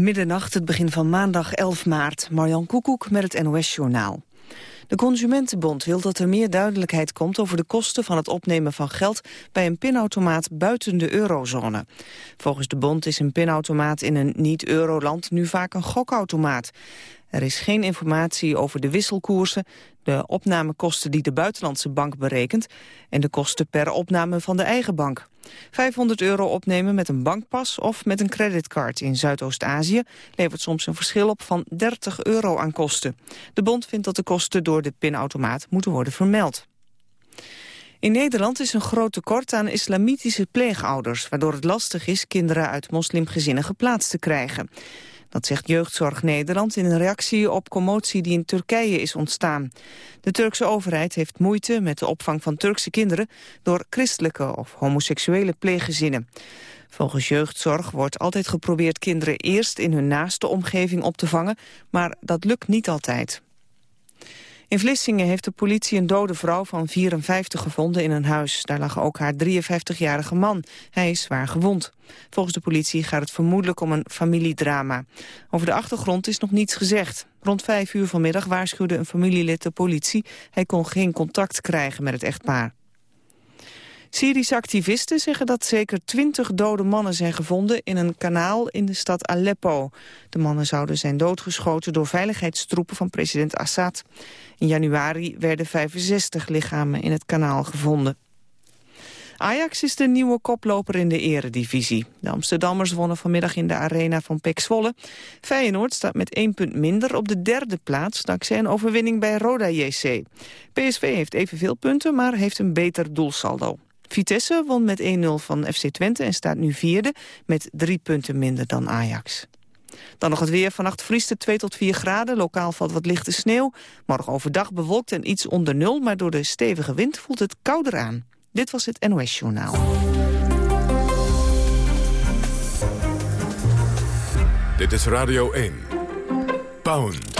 Middernacht, het begin van maandag 11 maart. Marjan Koekoek met het NOS-journaal. De Consumentenbond wil dat er meer duidelijkheid komt over de kosten van het opnemen van geld bij een pinautomaat buiten de eurozone. Volgens de bond is een pinautomaat in een niet-euroland nu vaak een gokautomaat. Er is geen informatie over de wisselkoersen, de opnamekosten die de buitenlandse bank berekent en de kosten per opname van de eigen bank. 500 euro opnemen met een bankpas of met een creditcard in Zuidoost-Azië levert soms een verschil op van 30 euro aan kosten. De bond vindt dat de kosten door de pinautomaat moeten worden vermeld. In Nederland is een groot tekort aan islamitische pleegouders... waardoor het lastig is kinderen uit moslimgezinnen geplaatst te krijgen. Dat zegt Jeugdzorg Nederland in een reactie op commotie die in Turkije is ontstaan. De Turkse overheid heeft moeite met de opvang van Turkse kinderen door christelijke of homoseksuele pleeggezinnen. Volgens jeugdzorg wordt altijd geprobeerd kinderen eerst in hun naaste omgeving op te vangen, maar dat lukt niet altijd. In Vlissingen heeft de politie een dode vrouw van 54 gevonden in een huis. Daar lag ook haar 53-jarige man. Hij is zwaar gewond. Volgens de politie gaat het vermoedelijk om een familiedrama. Over de achtergrond is nog niets gezegd. Rond vijf uur vanmiddag waarschuwde een familielid de politie. Hij kon geen contact krijgen met het echtpaar. Syrische activisten zeggen dat zeker twintig dode mannen zijn gevonden in een kanaal in de stad Aleppo. De mannen zouden zijn doodgeschoten door veiligheidstroepen van president Assad. In januari werden 65 lichamen in het kanaal gevonden. Ajax is de nieuwe koploper in de eredivisie. De Amsterdammers wonnen vanmiddag in de arena van Pek Zwolle. Feyenoord staat met één punt minder op de derde plaats... dankzij een overwinning bij Roda JC. PSV heeft evenveel punten, maar heeft een beter doelsaldo. Vitesse won met 1-0 van FC Twente en staat nu vierde... met drie punten minder dan Ajax. Dan nog het weer. Vannacht vriest het 2 tot 4 graden. Lokaal valt wat lichte sneeuw. Morgen overdag bewolkt en iets onder nul... maar door de stevige wind voelt het kouder aan. Dit was het NOS Journaal. Dit is Radio 1. Pound.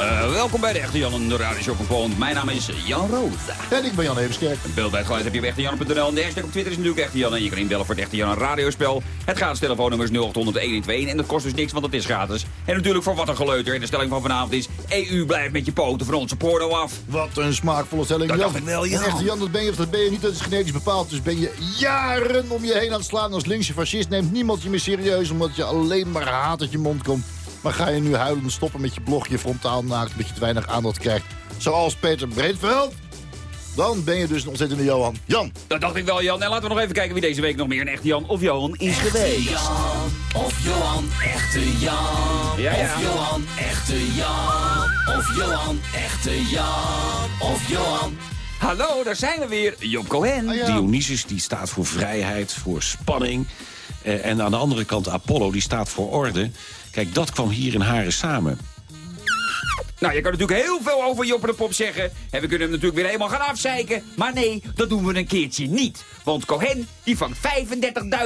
Uh, welkom bij de Echte Jan, de radioshow van Poont. Mijn naam is Jan Roos. En ik ben Jan Heemskerk. Een beeld bij het geluid heb je op echtejan.nl. En de hashtag op Twitter is natuurlijk Echte Jan. En je kan inbellen voor het Echte Jan radiospel. Het gratis telefoonnummer is 0800 En dat kost dus niks, want het is gratis. En natuurlijk voor wat een geleuter. En de stelling van vanavond is... EU blijft met je poten van onze porno af. Wat een smaakvolle stelling. Dat Jan. dacht ik wel, ja. En Echte Jan, dat ben je of dat ben je niet. Dat is genetisch bepaald. Dus ben je jaren om je heen aan het slaan. Als linkse fascist neemt niemand je meer serieus... omdat je alleen maar haat uit je mond komt. Maar ga je nu huilen stoppen met je blog, je frontaal naakt... dat je te weinig aandacht krijgt, zoals Peter Breedveld... dan ben je dus een ontzettende Johan. Jan. Dat dacht ik wel, Jan. En laten we nog even kijken wie deze week nog meer een Echte Jan of Johan is geweest. Jan of Johan, echte Jan. Ja, ja. Of Johan, echte Jan. Of Johan, echte Jan. Of Johan. Hallo, daar zijn we weer. Job Cohen. Ah, ja. Dionysus die staat voor vrijheid, voor spanning. Eh, en aan de andere kant Apollo die staat voor orde. Kijk, dat kwam hier in Haren samen. Nou, je kan natuurlijk heel veel over Job de Pop zeggen. En we kunnen hem natuurlijk weer helemaal gaan afzeiken. Maar nee, dat doen we een keertje niet. Want Cohen, die vangt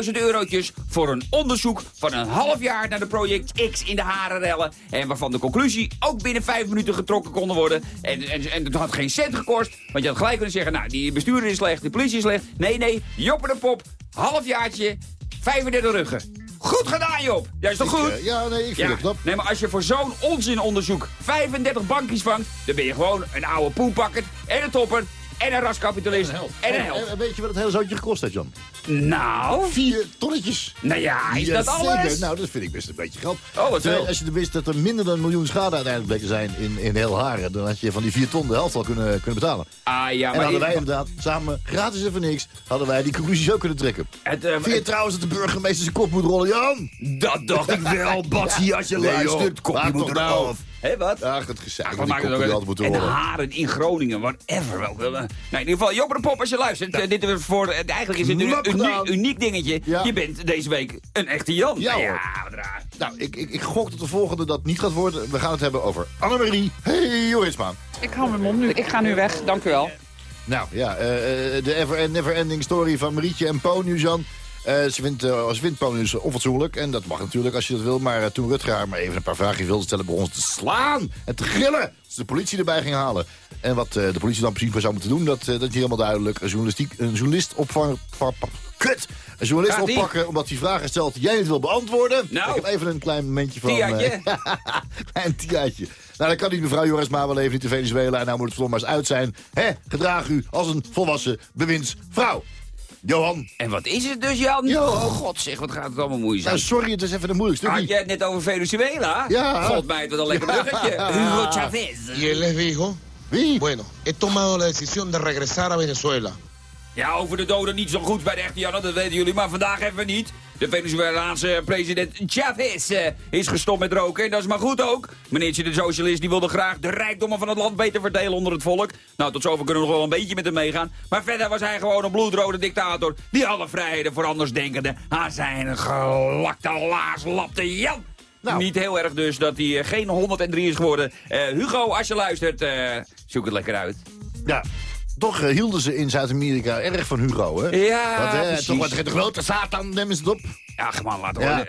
35.000 eurotjes voor een onderzoek van een half jaar naar de project X in de Harenrellen. En waarvan de conclusie ook binnen vijf minuten getrokken konden worden. En, en, en het had geen cent gekost. Want je had gelijk kunnen zeggen, nou, die bestuurder is slecht, de politie is slecht. Nee, nee, Job de Pop, halfjaartje, 35 ruggen. Goed gedaan, Job. Is toch goed? ja, nee, ik vind Ja, het knap. nee, maar als je voor zo'n onzinonderzoek 35 bankjes vangt... dan ben je gewoon een oude poepakker en een topper en een raskapitalist en een En, held. en weet je wat het hele zootje gekost heeft, Jan? Nou, Vier tonnetjes. nou ja, is Ja, dat alles? zeker. Nou, dat vind ik best een beetje grap. Oh, wat Terwijl, veel. Als je wist dat er minder dan een miljoen schade uiteindelijk bleek te zijn in, in heel Haren... dan had je van die vier ton de helft al kunnen, kunnen betalen. Ah ja, en maar... hadden wij inderdaad samen, gratis en voor niks... hadden wij die conclusies ook kunnen trekken. het, eh, Vind je het- trouwens dat de burgemeester zijn kop moet rollen, Jan? dat dacht ik wel, Batsie, als je Nee, luistert. Kopje moet toch nou eraf. Hé, wat? Ach, het gezeik. Ja, maken kop het ook altijd moeten en. Haren in Groningen, whatever. Welke, nou, in ieder geval, Job de Pop, als je luistert. eh, dit is voor, eh, eigenlijk is het een Knap uniek, dingetje. Ja. Je bent deze week een echte Jan. Ja, raar. Nou, ik, ik, ik gok dat de volgende dat niet gaat worden. We gaan het hebben over Annemarie Hey Jorisma. Ik hou mijn mond nu. Ik ga nu weg, dank u wel. Nou ja, eh, eh, de ever, never-ending story van Marietje en Po nu, Jan. Eh, ze vindt, vindt Po nu onfatsoenlijk. En dat mag natuurlijk als je dat wil. Maar uh, toen Rutger haar maar even een paar vragen wilde stellen... begon ze te slaan en te gillen. Ze de politie erbij ging halen. En wat de politie dan precies maar zou moeten doen... dat, dat is helemaal duidelijk. Een, journalistiek, een journalist opvangen... Kut! Een journalist oppakken omdat hij vragen stelt die jij niet wil beantwoorden. Nou. Ik heb even een klein momentje van... Tiaatje. klein tiaatje. Nou, dan kan die mevrouw Joris wel even niet in Venezuela... en nou moet het voor maar eens uit zijn. Hè? Gedraag u als een volwassen bewindsvrouw. Johan. En wat is het dus, Jan? Johan. God zeg, wat gaat het allemaal moeizaam. Nou, sorry, het is even een moeilijk stukje. Had jij het net over Venezuela? Ja. God meid, wat een lekker bruggetje. Hugo Chavez. Y él les dijo, Wie? bueno, he tomado la decisión de regresar a Venezuela. Ja, over de doden niet zo goed bij de echte Janne, dat weten jullie. Maar vandaag hebben we niet. De Venezolaanse president Chavez eh, is gestopt met roken. En dat is maar goed ook. Meneertje de socialist die wilde graag de rijkdommen van het land beter verdelen onder het volk. Nou, tot zover kunnen we nog wel een beetje met hem meegaan. Maar verder was hij gewoon een bloedrode dictator. Die alle vrijheden voor andersdenkenden aan zijn gelakte laars lapte Jan. Nou. Niet heel erg dus dat hij eh, geen 103 is geworden. Eh, Hugo, als je luistert, zoek het lekker uit. Ja. Toch eh, hielden ze in Zuid-Amerika erg van Hugo, hè? Ja, Want, hè, precies. toch wat de grote Satan, nemen ze het op. Ach man, laat Ja. horen.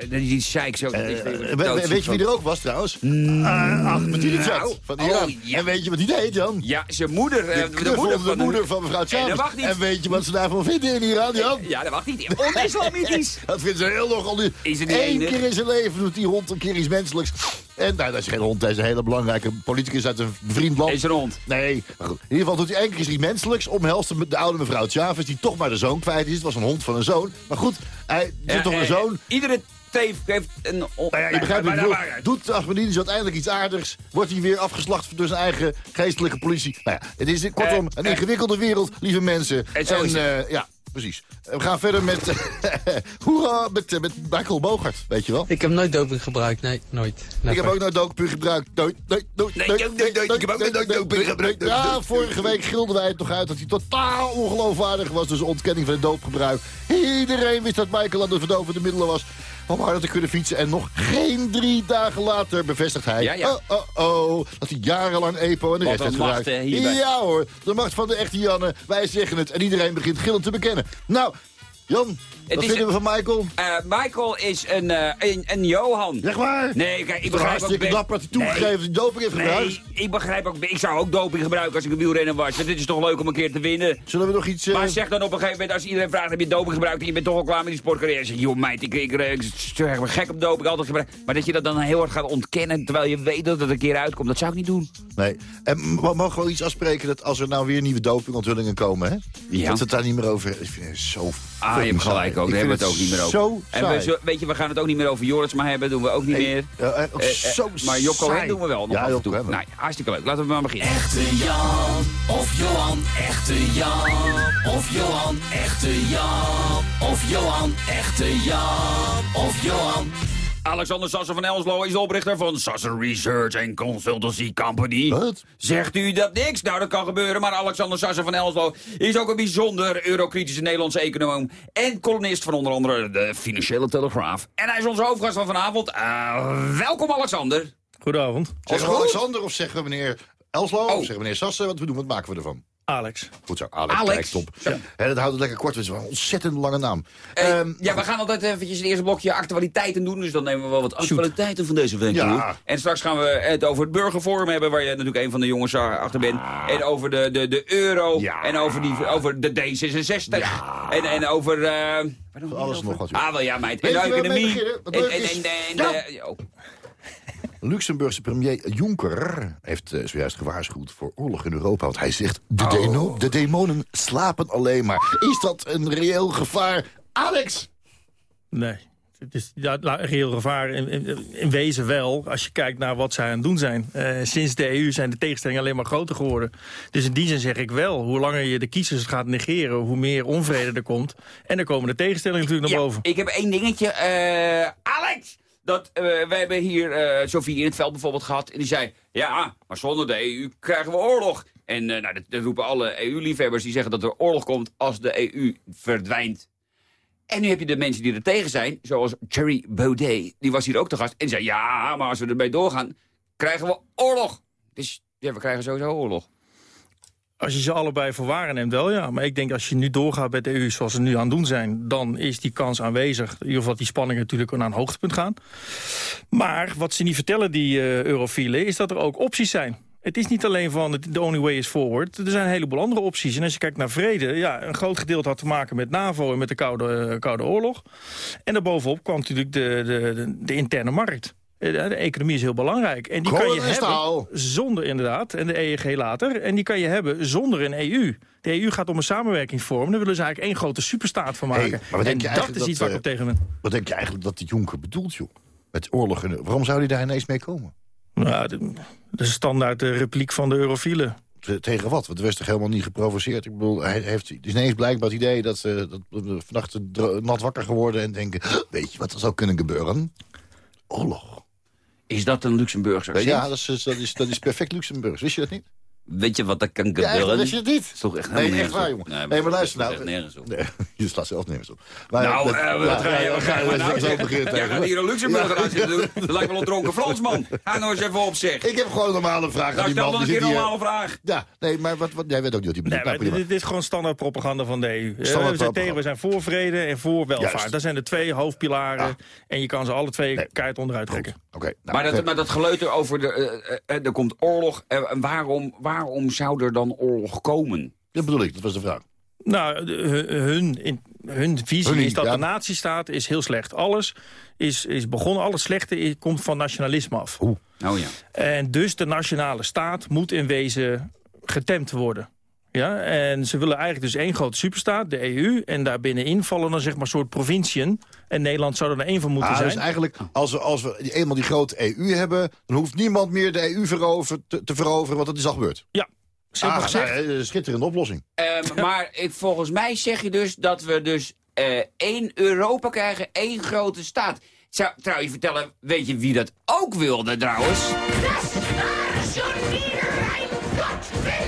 Zo. dat is Eh, weer we- we- doodziek weet je wie van. er ook was, trouwens? Uh, Ahmadinejad nou. van Oh, ja. En weet je wat die deed, Jan? Ja, zijn moeder. eh, De, de moeder van mevrouw En dat Chavez. mag niet. En weet je wat ze daarvan vinden in Iran, Jan? Ja, dat mag niet. On-islamitisch. Dat vindt ze heel nogal. Is Eén keer in zijn leven doet die hond een keer iets menselijks. En nou, dat is geen hond, hij is een hele belangrijke politicus uit een bevriend land. Is een hond. Nee, maar goed. In ieder geval doet hij één keer iets menselijks. Omhelst de, de oude mevrouw Chavez, die toch maar de zoon kwijt is. Het was een hond van een zoon. Maar goed, hij zit toch eh, een zoon. Iedere teef heeft een... Nou ja, je begrijpt maar- maar- Doet Ahmadinejad uiteindelijk iets aardigs... wordt hij weer afgeslacht door zijn eigen geestelijke politie. Nou ja, het is kortom Eh, een ingewikkelde wereld, lieve mensen. En het. eh, ja, precies. We gaan verder met... Hoera, met, eh, met Michael Bogart, weet je wel. Ik heb nooit doping gebruikt, nee, nooit. Ik heb ook nooit doping gebruikt. Nooit, nooit, nooit, Nee, nooit, nooit, nooit, nooit. Ik heb ook nooit nooit, doping nooit, gebruikt. nooit. Ja, vorige week gilden wij het nog uit dat hij totaal ongeloofwaardig was. Dus ontkenning van het doopgebruik. Iedereen wist dat Michael aan de verdovende middelen was. Om harder te kunnen fietsen. En nog geen drie dagen later bevestigt hij... Ja, ja. Oh, oh, oh, dat hij jarenlang EPO en de Wat rest heeft gebruikt. Ja hoor, de macht van de echte Janne. Wij zeggen het en iedereen begint gillend te bekennen. Nou, Jan, wat vinden we van Michael? Eh, Michael is een, eh, een, een Johan. Zeg maar. Nee, kijk, ik begrijp ook... best- dapper dat hij toegegeven dat hij doping heeft gebruikt. Nee, ik begrijp ook... Ik zou ook doping gebruiken als ik een wielrenner was. Want dit is toch leuk om een keer te winnen. Zullen we nog iets... eh, Maar zeg dan op een gegeven moment, als iedereen vraagt, heb je doping gebruikt en je bent toch al klaar met die sportcarrière. Zeg, joh meid, ik, ik, ik, ik, ben gek op doping, altijd gebruikt. Maar dat je dat dan heel hard gaat ontkennen, terwijl je weet dat het een keer uitkomt, dat zou ik niet doen. Nee. En m- we mogen wel iets afspreken dat als er nou weer nieuwe dopingonthullingen komen, hè? Ja. Dat we het daar niet meer over... Ik vind het zo Ah, je fucking hebt gelijk ook, Ik daar hebben vind we het ook niet meer over. Zo en we, zo- weet je, we gaan het ook niet meer over Joris maar hebben, doen we ook niet Nee, meer. ja, ook Eh, eh, zo maar Jokko. Hen doen we wel nog Ja, af en Jokko toe. Nou, ja, hartstikke leuk. Laten we maar beginnen. Echte Jan of Johan, echte Jan of Johan, echte Jan of Johan, echte Jan of Johan. Alexander Sassen van Elslo is de oprichter van Sassen Research and Consultancy Company. Wat? Zegt u dat niks? Nou, dat kan gebeuren, maar Alexander Sassen van Elslo is ook een bijzonder eurokritische Nederlandse econoom en columnist van onder andere de Financiële Telegraaf. En hij is onze hoofdgast van vanavond. Eh, welkom Alexander. Goedenavond, Zeggen we? Alexander of zeggen we meneer Elslo? Oh. Of zeggen we meneer Sassen? Wat we doen, wat maken we ervan? Alex. Goed zo, Alex. Alex. Kijk, top. Dat houdt het lekker kort, het is wel een ontzettend lange naam. Eh, Ehm, ja, we gaan altijd eventjes het eerste blokje actualiteiten doen. Dus dan nemen we wel wat actualiteiten van deze week. Ja. En straks gaan we het over het burgerforum hebben... waar je natuurlijk een van de jongens achter bent. En over de, de, de euro. Ja. En over, die, over de D66. En, en over... eh, alles over? nog natuurlijk. Ah, wel ja, meid. En de economie. Wat En, en, en, en, Ja. eh, oh. Luxemburgse premier Juncker heeft eh, zojuist gewaarschuwd voor oorlog in Europa. Want hij zegt, de, Oh. deno- de demonen slapen alleen maar. Is dat een reëel gevaar? Alex! Nee. Het is ja, nou, een reëel gevaar in, in, in wezen wel, als je kijkt naar wat zij aan het doen zijn. Eh, sinds de EU zijn de tegenstellingen alleen maar groter geworden. Dus in die zin zeg ik wel, hoe langer je de kiezers gaat negeren... hoe meer onvrede er komt. En dan komen de tegenstellingen natuurlijk naar Ja, boven. ik heb één dingetje. eh, Alex! Dat, eh, wij hebben hier eh Sofie in het veld bijvoorbeeld gehad. En die zei, ja, maar zonder de EU krijgen we oorlog. En eh, nou, dat, roepen alle EU-liefhebbers die zeggen dat er oorlog komt als de EU verdwijnt. En nu heb je de mensen die er tegen zijn, zoals Jerry Baudet. Die was hier ook te gast. En zei, ja, maar als we ermee doorgaan, krijgen we oorlog. Dus ja, we krijgen sowieso oorlog. Als je ze allebei voor waar neemt, wel ja. Maar ik denk als je nu doorgaat met de EU zoals ze nu aan het doen zijn... dan is die kans aanwezig. In ieder geval die spanningen natuurlijk naar een hoogtepunt gaan. Maar wat ze niet vertellen, die uh, eurofielen... is dat er ook opties zijn. Het is niet alleen van the only way is forward. Er zijn een heleboel andere opties. En als je kijkt naar vrede, ja, een groot gedeelte had te maken met NAVO en met de Koude, uh, Koude Oorlog. En daarbovenop kwam natuurlijk de, de, de interne markt. Eh, De economie is heel belangrijk. En die kan je hebben zonder inderdaad, en de EEG later. En die kan je hebben zonder een EU. De EU gaat om een samenwerking vormen. Daar willen ze eigenlijk één grote superstaat van maken. Hey, maar en je dat is iets waar ik op tegen ben. Wat denk je eigenlijk dat de Jonker bedoelt, joh? Met oorlog en... Waarom zou hij daar ineens mee komen? Nou, de, de standaard de repliek van de eurofielen. Tegen wat? Want er was toch helemaal niet geprovoceerd? Ik bedoel, hij heeft, is ineens blijkbaar het idee dat ze dat, vannacht nat wakker geworden... en denken, weet je wat er zou kunnen gebeuren? Oorlog. Is dat een Luxemburgse accent? Ja, dat is, dat, is, dat is perfect Luxemburgs. Wist je dat niet? Weet je wat dat kan gebeuren? Ja, dat je het niet. Dat is toch echt nee, echt waar, jongen. Nee, maar, maar luister nou. nergens op. Nee, je slaat zelf nergens op. Maar, nou, dat, uh, wat ga je, wat ga je nou zo beginnen Jij gaat hier een Luxemburger aan zitten doen. Dat lijkt wel een dronken Fransman. Ga nou eens even op, zeg. Ik heb gewoon een normale vraag nou, aan die man. stel dan een keer een normale vraag. Ja, nee, maar wat, wat, jij weet ook niet wat hij bedoelt. Nee, dit is gewoon standaard propaganda van de EU. we zijn tegen, we zijn voor vrede en voor welvaart. Dat zijn de twee hoofdpilaren. Ja. En je kan ze alle twee keihard onderuit trekken. Nou, maar, dat, maar dat geleuter over, de, uh, uh, er komt oorlog. En waarom, waarom zou er dan oorlog komen? Dat bedoel ik, dat was de vraag. Nou, hun, in, hun visie Hun, is dat ja. de natiestaat is heel slecht. Alles is, is begonnen, alles slechte komt van nationalisme af. Oeh. Oh ja. En dus de nationale staat moet in wezen getemd worden. Ja, en ze willen eigenlijk dus één grote superstaat, de EU. En daarbinnenin vallen dan zeg maar soort provinciën. En Nederland zou er één van moeten Ah, zijn. dus eigenlijk, als we, als we eenmaal die grote EU hebben... dan hoeft niemand meer de EU verover, te, te veroveren, want dat is al gebeurd. Ja, simpel Ah, gezegd. nou, eh, schitterende oplossing. Ehm, maar ik, volgens mij zeg je dus dat we dus eh, één Europa krijgen, één grote staat. Zou, trouw je vertellen, weet je wie dat ook wilde trouwens?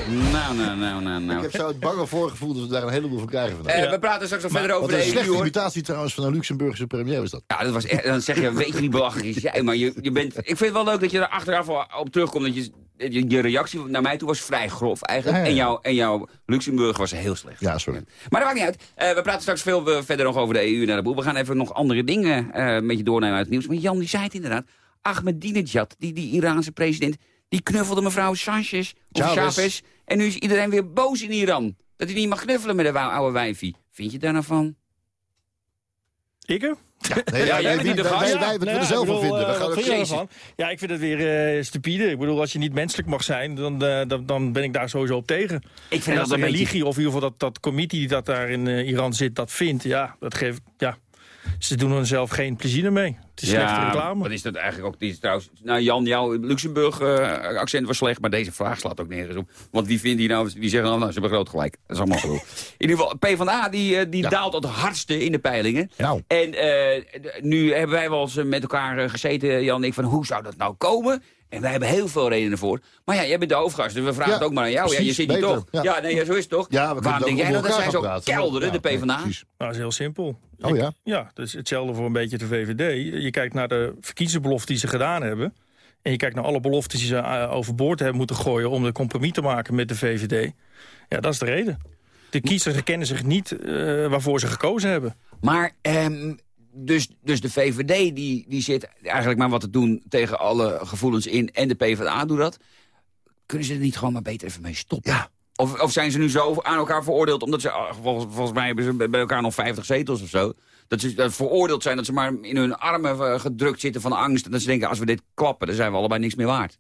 Nou, nou, nou, nou, Ik nou. heb zo het bange voorgevoel dat we daar een heleboel van krijgen vandaag. Eh, We praten straks nog verder over een de EU, slechte hoor. imitatie trouwens van een Luxemburgse premier is dat. Ja, dat was echt, dan zeg je, weet je niet belachelijk is jij, maar je, je bent... Ik vind het wel leuk dat je er achteraf op terugkomt, dat je, je, je reactie naar mij toe was vrij grof eigenlijk. Ja, ja, ja. En, jouw, en jouw Luxemburg was heel slecht. Ja, sorry. Maar dat maakt niet uit. Eh, we praten straks veel eh, verder nog over de EU en de boel. We gaan even nog andere dingen eh met je doornemen uit het nieuws. Maar Jan, die zei het inderdaad. Ahmadinejad, die, die Iraanse president, die knuffelde mevrouw Sanchez, of Chavez. En nu is iedereen weer boos in Iran. Dat hij niet mag knuffelen met een wou- oude wijfie. Vind je daar nou van? Ik er? Nee, Ja, jij bent niet de wij, gast. wij, Ja, wij, wat we er zelf van vinden. We eh, gaan vind ervan? Ja, ik vind het weer eh, stupide. Ik bedoel, als je niet menselijk mag zijn, dan, eh, dan, dan ben ik daar sowieso op tegen. Ik vind En dat de beetje... religie, of in ieder geval dat, dat committee die dat daar in Iran zit, dat vindt, ja, dat geeft, ja, ze doen er zelf geen plezier mee. Het is slechte reclame. wat is dat eigenlijk ook? Die trouwens, nou Jan, jouw Luxemburg-accent was slecht, maar deze vraag slaat ook nergens op. Want wie vindt die nou, die zeggen nou, nou ze hebben groot gelijk. Dat is allemaal goed. In ieder geval, PvdA die, eh, die Ja. daalt het hardste in de peilingen. Nou. En eh, nu hebben wij wel eens eh, met elkaar eh, gezeten, Jan en ik, van hoe zou dat nou komen? En wij hebben heel veel redenen voor. Maar ja, jij bent de hoofdgast, dus we vragen Ja, het ook maar aan jou. ja, je zit hier toch? ja. Ja, nee, ja, zo is het toch? Ja, we kunnen Waarom ook denk jij nou dat zij elkaar zo praten. kelderen, de PvdA? precies. Nou, dat is heel simpel. Oh Ik- ja? Ja, dus hetzelfde voor een beetje de VVD. Je kijkt naar de verkiezingsbeloften die ze gedaan hebben. En je kijkt naar alle beloftes die ze eh, overboord hebben moeten gooien... om een compromis te maken met de VVD. Ja, dat is de reden. De kiezers herkennen zich niet eh, waarvoor ze gekozen hebben. Maar ehm, dus, dus de VVD die, die zit eigenlijk maar wat te doen tegen alle gevoelens in. En de PvdA doet dat. Kunnen ze er niet gewoon maar beter even mee stoppen? Ja. Of, of zijn ze nu zo aan elkaar veroordeeld... omdat ze, ah, volgens, volgens mij hebben ze bij elkaar nog 50 zetels of zo... dat ze dat veroordeeld zijn dat ze maar in hun armen eh, gedrukt zitten van angst... en dat ze denken, als we dit klappen, dan zijn we allebei niks meer waard.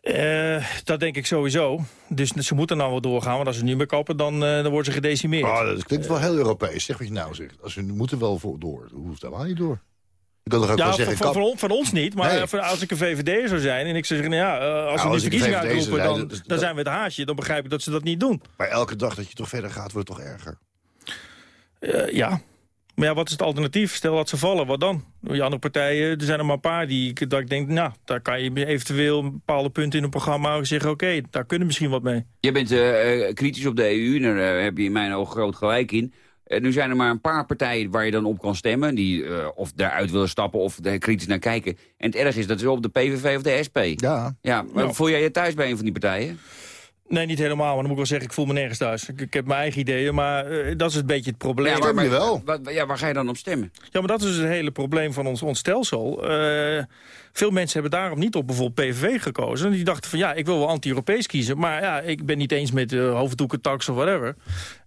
Eh, dat denk ik sowieso. Dus ze moeten nou wel doorgaan. Want als ze nu meer kappen, dan, eh, dan worden ze gedecimeerd. Oh, dat klinkt wel heel Europees. Zeg wat je nou zegt. Als we moeten wel voor, door. Hoe hoeft dat wel niet door? Ik kan toch ook Ja, wel zeggen... van, van, van ons niet, maar Nee. van- als ik een VVD zou zijn... en ik zou zeggen, nou ja, eh, als we nu ik een verkiezingen uitroepen... dan, is- dan zijn we het haasje. Dan begrijp ik dat ze dat niet doen. Maar elke dag dat je toch verder gaat, wordt het toch erger. Ja. Maar ja, wat is het alternatief? Stel dat ze vallen, wat dan? Die andere partijen, er zijn er maar een paar die ik, dat ik denk... nou, daar kan je eventueel bepaalde punten in een programma zeggen... oké, daar kunnen we misschien wat mee. Je bent eh, eh, kritisch op de EU, en daar eh, heb je in mijn ogen groot gelijk in. Eh, nu zijn er maar een paar partijen waar je dan op kan stemmen... die eh, of daaruit willen stappen of er kritisch naar kijken. En het erg is, dat is op de PVV of de SP. Ja. Ja, maar Ja. voel jij je thuis bij een van die partijen? Nee, niet helemaal, maar dan moet ik wel zeggen, ik voel me nergens thuis. Ik, ik heb mijn eigen ideeën, maar eh, dat is een beetje het probleem. Ja, Ja, maar, je wel. Wat, ja, waar ga je dan op stemmen? maar dat is dus het hele probleem van ons, ons stelsel. Eh, veel mensen hebben daarom niet op bijvoorbeeld PVV gekozen. Die dachten van, ja, ik wil wel anti-Europees kiezen... maar ja, ik ben niet eens met de hoofddoeken, tax of whatever.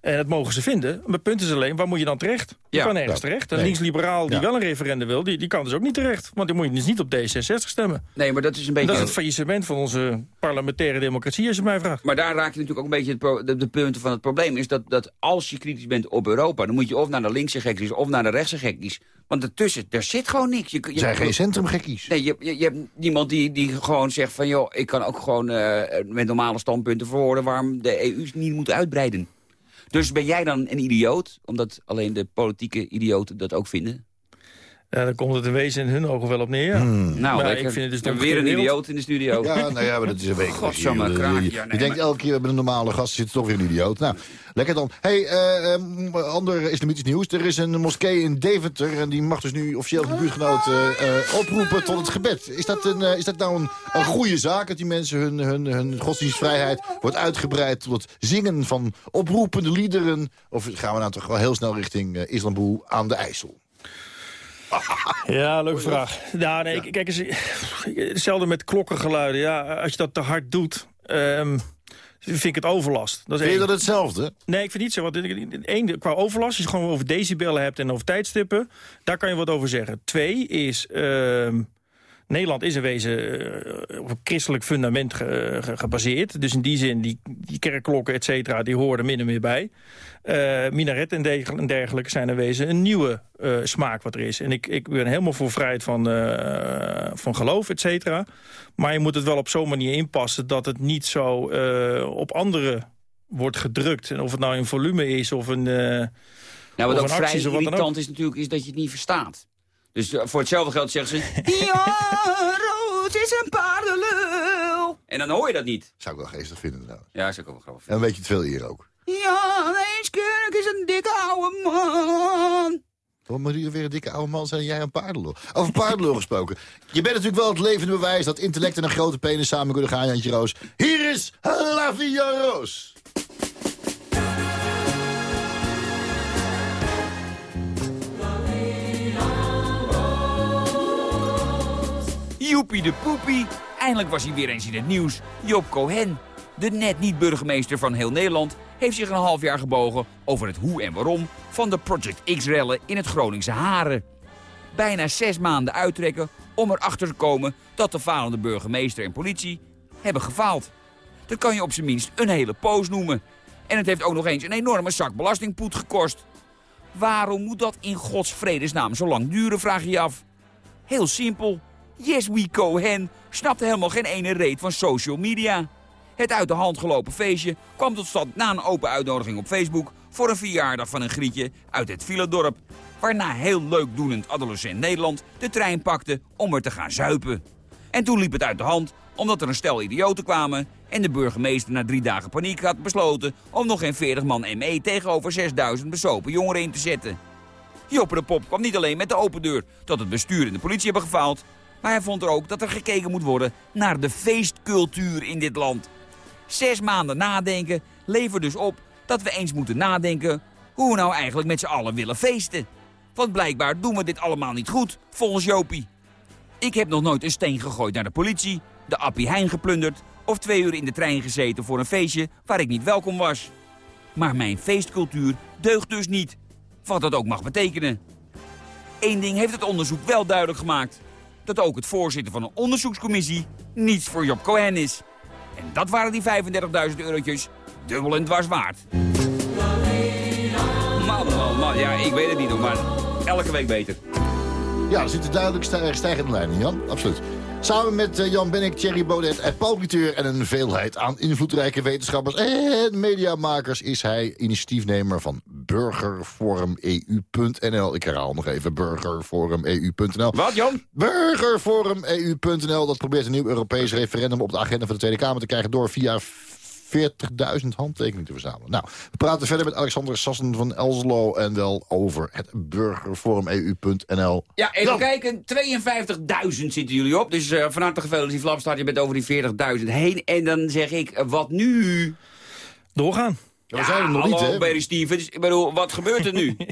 En dat mogen ze vinden. Maar het punt is alleen, waar moet je dan terecht? Je Ja. kan nergens Ja. terecht. Een Nee. linksliberaal die Ja. wel een referendum wil, die, die kan dus ook niet terecht. Want die moet je dus niet op D66 stemmen. Nee, maar dat is een beetje... Dat is het faillissement van onze parlementaire democratie, als je mij vraagt. Maar daar raak je natuurlijk ook een beetje het pro- de, de punten van het probleem. Is dat, dat als je kritisch bent op Europa... dan moet je of naar de linkse gekkies of naar de rechtse gekkies. Want ertussen, er zit gewoon niks. Je, je, zijn geen centrumgekkies. Nee, je, je, je hebt niemand die, die gewoon zegt van... joh, ik kan ook gewoon eh, met normale standpunten verwoorden... waarom de EU niet moet uitbreiden. Dus ben jij dan een idioot? Omdat alleen de politieke idioten dat ook vinden? Ja, dan komt het in wezen in hun ogen wel op neer. Hmm. Nou, Maar lekker. ik vind het dus weer een idioot in de studio. Ja, nou ja, maar dat is een week. Godsamme, Je- kraak. je- Ja, nee, je denkt elke keer met een normale gast zit toch weer een idioot. Nou, lekker dan. hey, eh, eh, ander islamitisch nieuws. Er is een moskee in Deventer en die mag dus nu officieel de buurtgenoten eh, oproepen tot het gebed. Is dat, een, eh, is dat nou een, een goede zaak dat die mensen hun, hun, hun godsdienstvrijheid wordt uitgebreid tot het zingen van oproepende liederen? Of gaan we nou toch wel heel snel richting Islamboe aan de IJssel? Ja, leuke vraag. Nou, nee, kijk eens, hetzelfde met klokkengeluiden. Ja, als je dat te hard doet, ehm, vind ik het overlast. Dat is Vind je één. dat hetzelfde? Nee, ik vind niet zo. Want één, qua overlast, als je gewoon over decibellen hebt en over tijdstippen, daar kan je wat over zeggen. Twee is, ehm, Nederland is in wezen eh, op een christelijk fundament ge- ge- gebaseerd. Dus in die zin, die, die kerkklokken, et cetera, die horen er min en meer bij. Eh minaret en, de- en dergelijke zijn in wezen een nieuwe eh, smaak wat er is. En ik, ik ben helemaal voor vrijheid van, van geloof, et cetera. Maar je moet het wel op zo'n manier inpassen dat het niet zo op anderen wordt gedrukt. En of het nou in volume is of een... Nou, wat ook vrij irritant is natuurlijk, is dat je het niet verstaat. Dus eh, voor hetzelfde geld zeggen ze... ja, Roos is een paardenlul. En dan hoor je dat niet. Zou ik wel geestig vinden trouwens. Ja, is ook wel grappig. En een beetje te veel hier ook. Ja, eens Kurk is een dikke oude man. Wat moet hier weer een dikke oude man zijn en jij een paardenlul? Over paardenlul gesproken. Je bent natuurlijk wel het levende bewijs dat intellect en een grote penis samen kunnen gaan, Jantje Roos. Hier is La Villa Roos. Joepie de poepie. Eindelijk was hij weer eens in het nieuws. Job Cohen, de net niet burgemeester van heel Nederland... heeft zich een half jaar gebogen over het hoe en waarom... van de Project X-rellen in het Groningse Haren. Bijna zes maanden uittrekken om erachter te komen... dat de falende burgemeester en politie hebben gefaald. Dat kan je op zijn minst een hele poos noemen. En het heeft ook nog eens een enorme zak belastingpoet gekost. Waarom moet dat in gods vredesnaam zo lang duren, vraag je je af. Heel simpel. Yes, we Cohen snapte helemaal geen ene reet van social media. Het uit de hand gelopen feestje kwam tot stand na een open uitnodiging op Facebook... voor een verjaardag van een grietje uit het Villadorp... waarna heel leukdoenend adolescent Nederland de trein pakte om er te gaan zuipen. En toen liep het uit de hand omdat er een stel idioten kwamen... en de burgemeester na drie dagen paniek had besloten... om nog geen 40 man ME tegenover 6000 besopen jongeren in te zetten. Joppe de Pop kwam niet alleen met de open deur dat het bestuur en de politie hebben gefaald... maar hij vond er ook dat er gekeken moet worden naar de feestcultuur in dit land. Zes maanden nadenken levert dus op dat we eens moeten nadenken... hoe we nou eigenlijk met z'n allen willen feesten. Want blijkbaar doen we dit allemaal niet goed, volgens Jopie. Ik heb nog nooit een steen gegooid naar de politie, de Appie Heijn geplunderd... of twee uur in de trein gezeten voor een feestje waar ik niet welkom was. Maar mijn feestcultuur deugt dus niet. Wat dat ook mag betekenen. Eén ding heeft het onderzoek wel duidelijk gemaakt. Dat ook het voorzitter van een onderzoekscommissie niets voor Job Cohen is. En dat waren die 35.000 eurotjes dubbel en dwars waard. Man, man, man. Ja, ik weet het niet hoor, maar elke week beter. Ja, er zit een duidelijk stij- stijgende lijn in, Jan. Absoluut. Samen met eh, Jan Bennik, Thierry Baudet en Paul Couture... en een veelheid aan invloedrijke wetenschappers en mediamakers... is hij initiatiefnemer van burgerforumeu.nl. Ik herhaal nog even, burgerforumeu.nl. Wat, Jan? Burgerforumeu.nl. Dat probeert een nieuw Europees referendum op de agenda van de Tweede Kamer te krijgen... door via 40.000 handtekeningen te verzamelen. Nou, we praten verder met Alexander Sassen van Elselo... en wel over het burgerforum E EU.nl. Ja, even Dan. kijken. 52.000 zitten jullie op. Dus uh, van harte gefeliciteerd, Flapstad. Je bent over die 40.000 heen. En dan zeg ik, eh, wat nu? Doorgaan. Ja, we zijn er nog niet, hè? Barry Stevens. Ik bedoel, wat gebeurt er nu?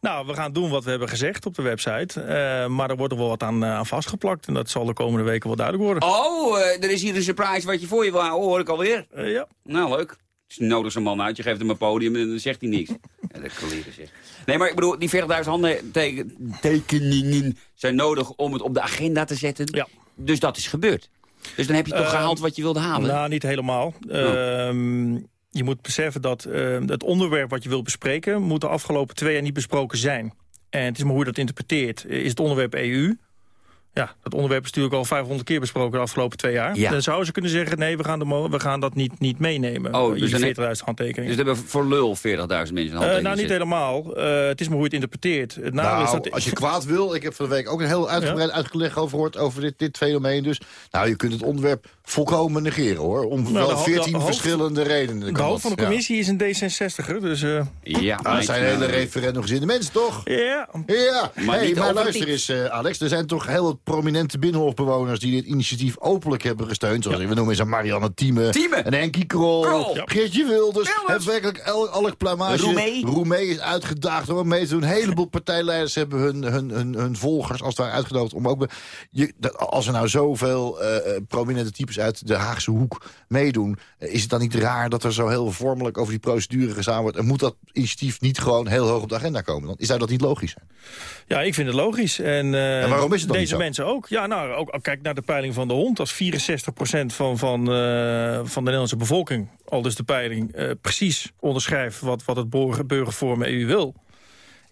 Nou, we gaan doen wat we hebben gezegd op de website. Eh, maar er wordt er wel wat aan, eh, aan vastgeplakt. En dat zal de komende weken wel duidelijk worden. oh, eh, er is hier een surprise wat je voor je wil houden, hoor ik alweer. Ja. Nou, leuk. Dus nodig zo'n man uit, je geeft hem een podium en dan zegt hij niks. ja, dat kleren zeg. Nee, maar ik bedoel, die 40.000 handtekeningen zijn nodig om het op de agenda te zetten. Ja. Dus dat is gebeurd. Dus dan heb je toch Eh, gehaald wat je wilde halen? Nou, niet helemaal. Ehm, je moet beseffen dat eh, het onderwerp wat je wilt bespreken... moet de afgelopen twee jaar niet besproken zijn. En het is maar hoe je dat interpreteert. Is het onderwerp EU... Ja, dat onderwerp is natuurlijk al 500 keer besproken de afgelopen twee jaar. Ja. Dan zouden ze kunnen zeggen, nee, we gaan, de we gaan dat niet, niet meenemen. Oh, Uh, dus dan die heb- 40.000 handtekeningen. Dus er hebben voor lul 40.000 mensen handtekening nou, niet zitten. helemaal. Eh, het is maar hoe je het interpreteert. Het nadeel is Nou, dat... als je kwaad wil, ik heb van de week ook een heel uitgebreid uitgelegd over gehoord over dit, dit fenomeen. Dus nou, je kunt het onderwerp volkomen negeren hoor. Om de wel ho- 14 de hoofd- verschillende redenen. de hoofd van de ja. commissie is een D66er, dus... eh, Ja, Nou, maar dat zijn hele referendumgezinde mensen, toch? ja, Ja, Maar hey, maar eens, eh, Alex. Er zijn toch heel wat prominente binnenhofbewoners... die dit initiatief openlijk hebben gesteund. Zoals we noemen een Marianne Thieme, Thieme. en Henkie Krol, Krol. Ja. Geertje Wilders. Wilders. Heeft werkelijk el, elk. Roemee. Roemee is uitgedaagd om mee te doen. Een heleboel partijleiders hebben hun, hun, hun, hun volgers als het ware uitgenodigd. Om ook, je, dat, als er nou zoveel eh, eh, prominente types uit de Haagse hoek meedoen... eh, is het dan niet raar dat er zo heel vormelijk over die procedure gezamen wordt? En moet dat initiatief niet gewoon heel hoog op de agenda komen? Dan zou dat niet logisch zijn? Ja, ik vind het logisch. En, eh, En waarom is het dan Deze niet zo? Ook. Ja, nou, ook ook kijk naar de peiling van de hond. Als 64% van, van, eh, van de Nederlandse bevolking, al dus de peiling, eh, precies onderschrijft wat, wat het burger- burgerforum EU wil.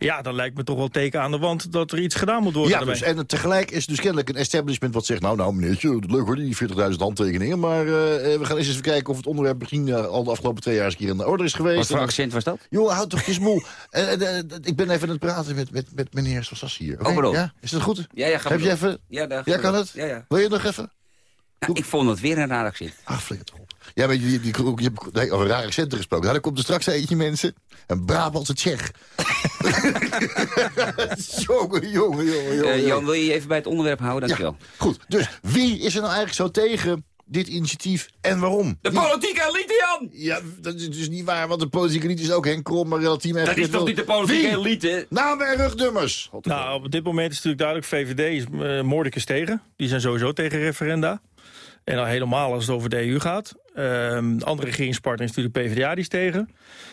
Ja, dan lijkt me toch wel teken aan de wand dat er iets gedaan moet worden. Ja, dus, en tegelijk is dus kennelijk een establishment wat zegt... nou, nou meneertje, leuk hoor, die 40.000 handtekeningen... maar eh, eh, we gaan eens even kijken of het onderwerp misschien eh, al de afgelopen twee jaar eens een keer in de orde is geweest. Wat voor accent was dat? Jongen, houd toch je smoel. Eh, eh, eh, ik ben even aan het praten met, met, met meneer Sassas hier. oké? Oh. Ja? Is dat goed? Ja, ja, ga Heb je even... Ja, daar- Ja, kan het? Ja, ja. Wil je nog even? Nou, ik vond het weer een raar accent. Ach, flikker toch. Ja, maar je, je, je, je hebt nee, over rare accenten gesproken. Nou, dan komt er straks eentje, mensen. Een Brabantse Tsjech. jongen, jongen, jongen, jongen. Eh, Jan, wil je je even bij het onderwerp houden? Dankjewel. Goed, dus wie is er nou eigenlijk zo tegen dit initiatief en waarom? De politieke elite, Jan! Ja, dat is dus niet waar, want de politieke elite is ook Henk Krol, maar relatief Dat is toch niet de politieke elite? Namen en rugnummers. Nou, op dit moment is natuurlijk duidelijk... VVD is uh, Mordicus tegen. Die zijn sowieso tegen referenda. En dan helemaal als het over de EU gaat. De andere regeringspartner is natuurlijk PvdA die is tegen.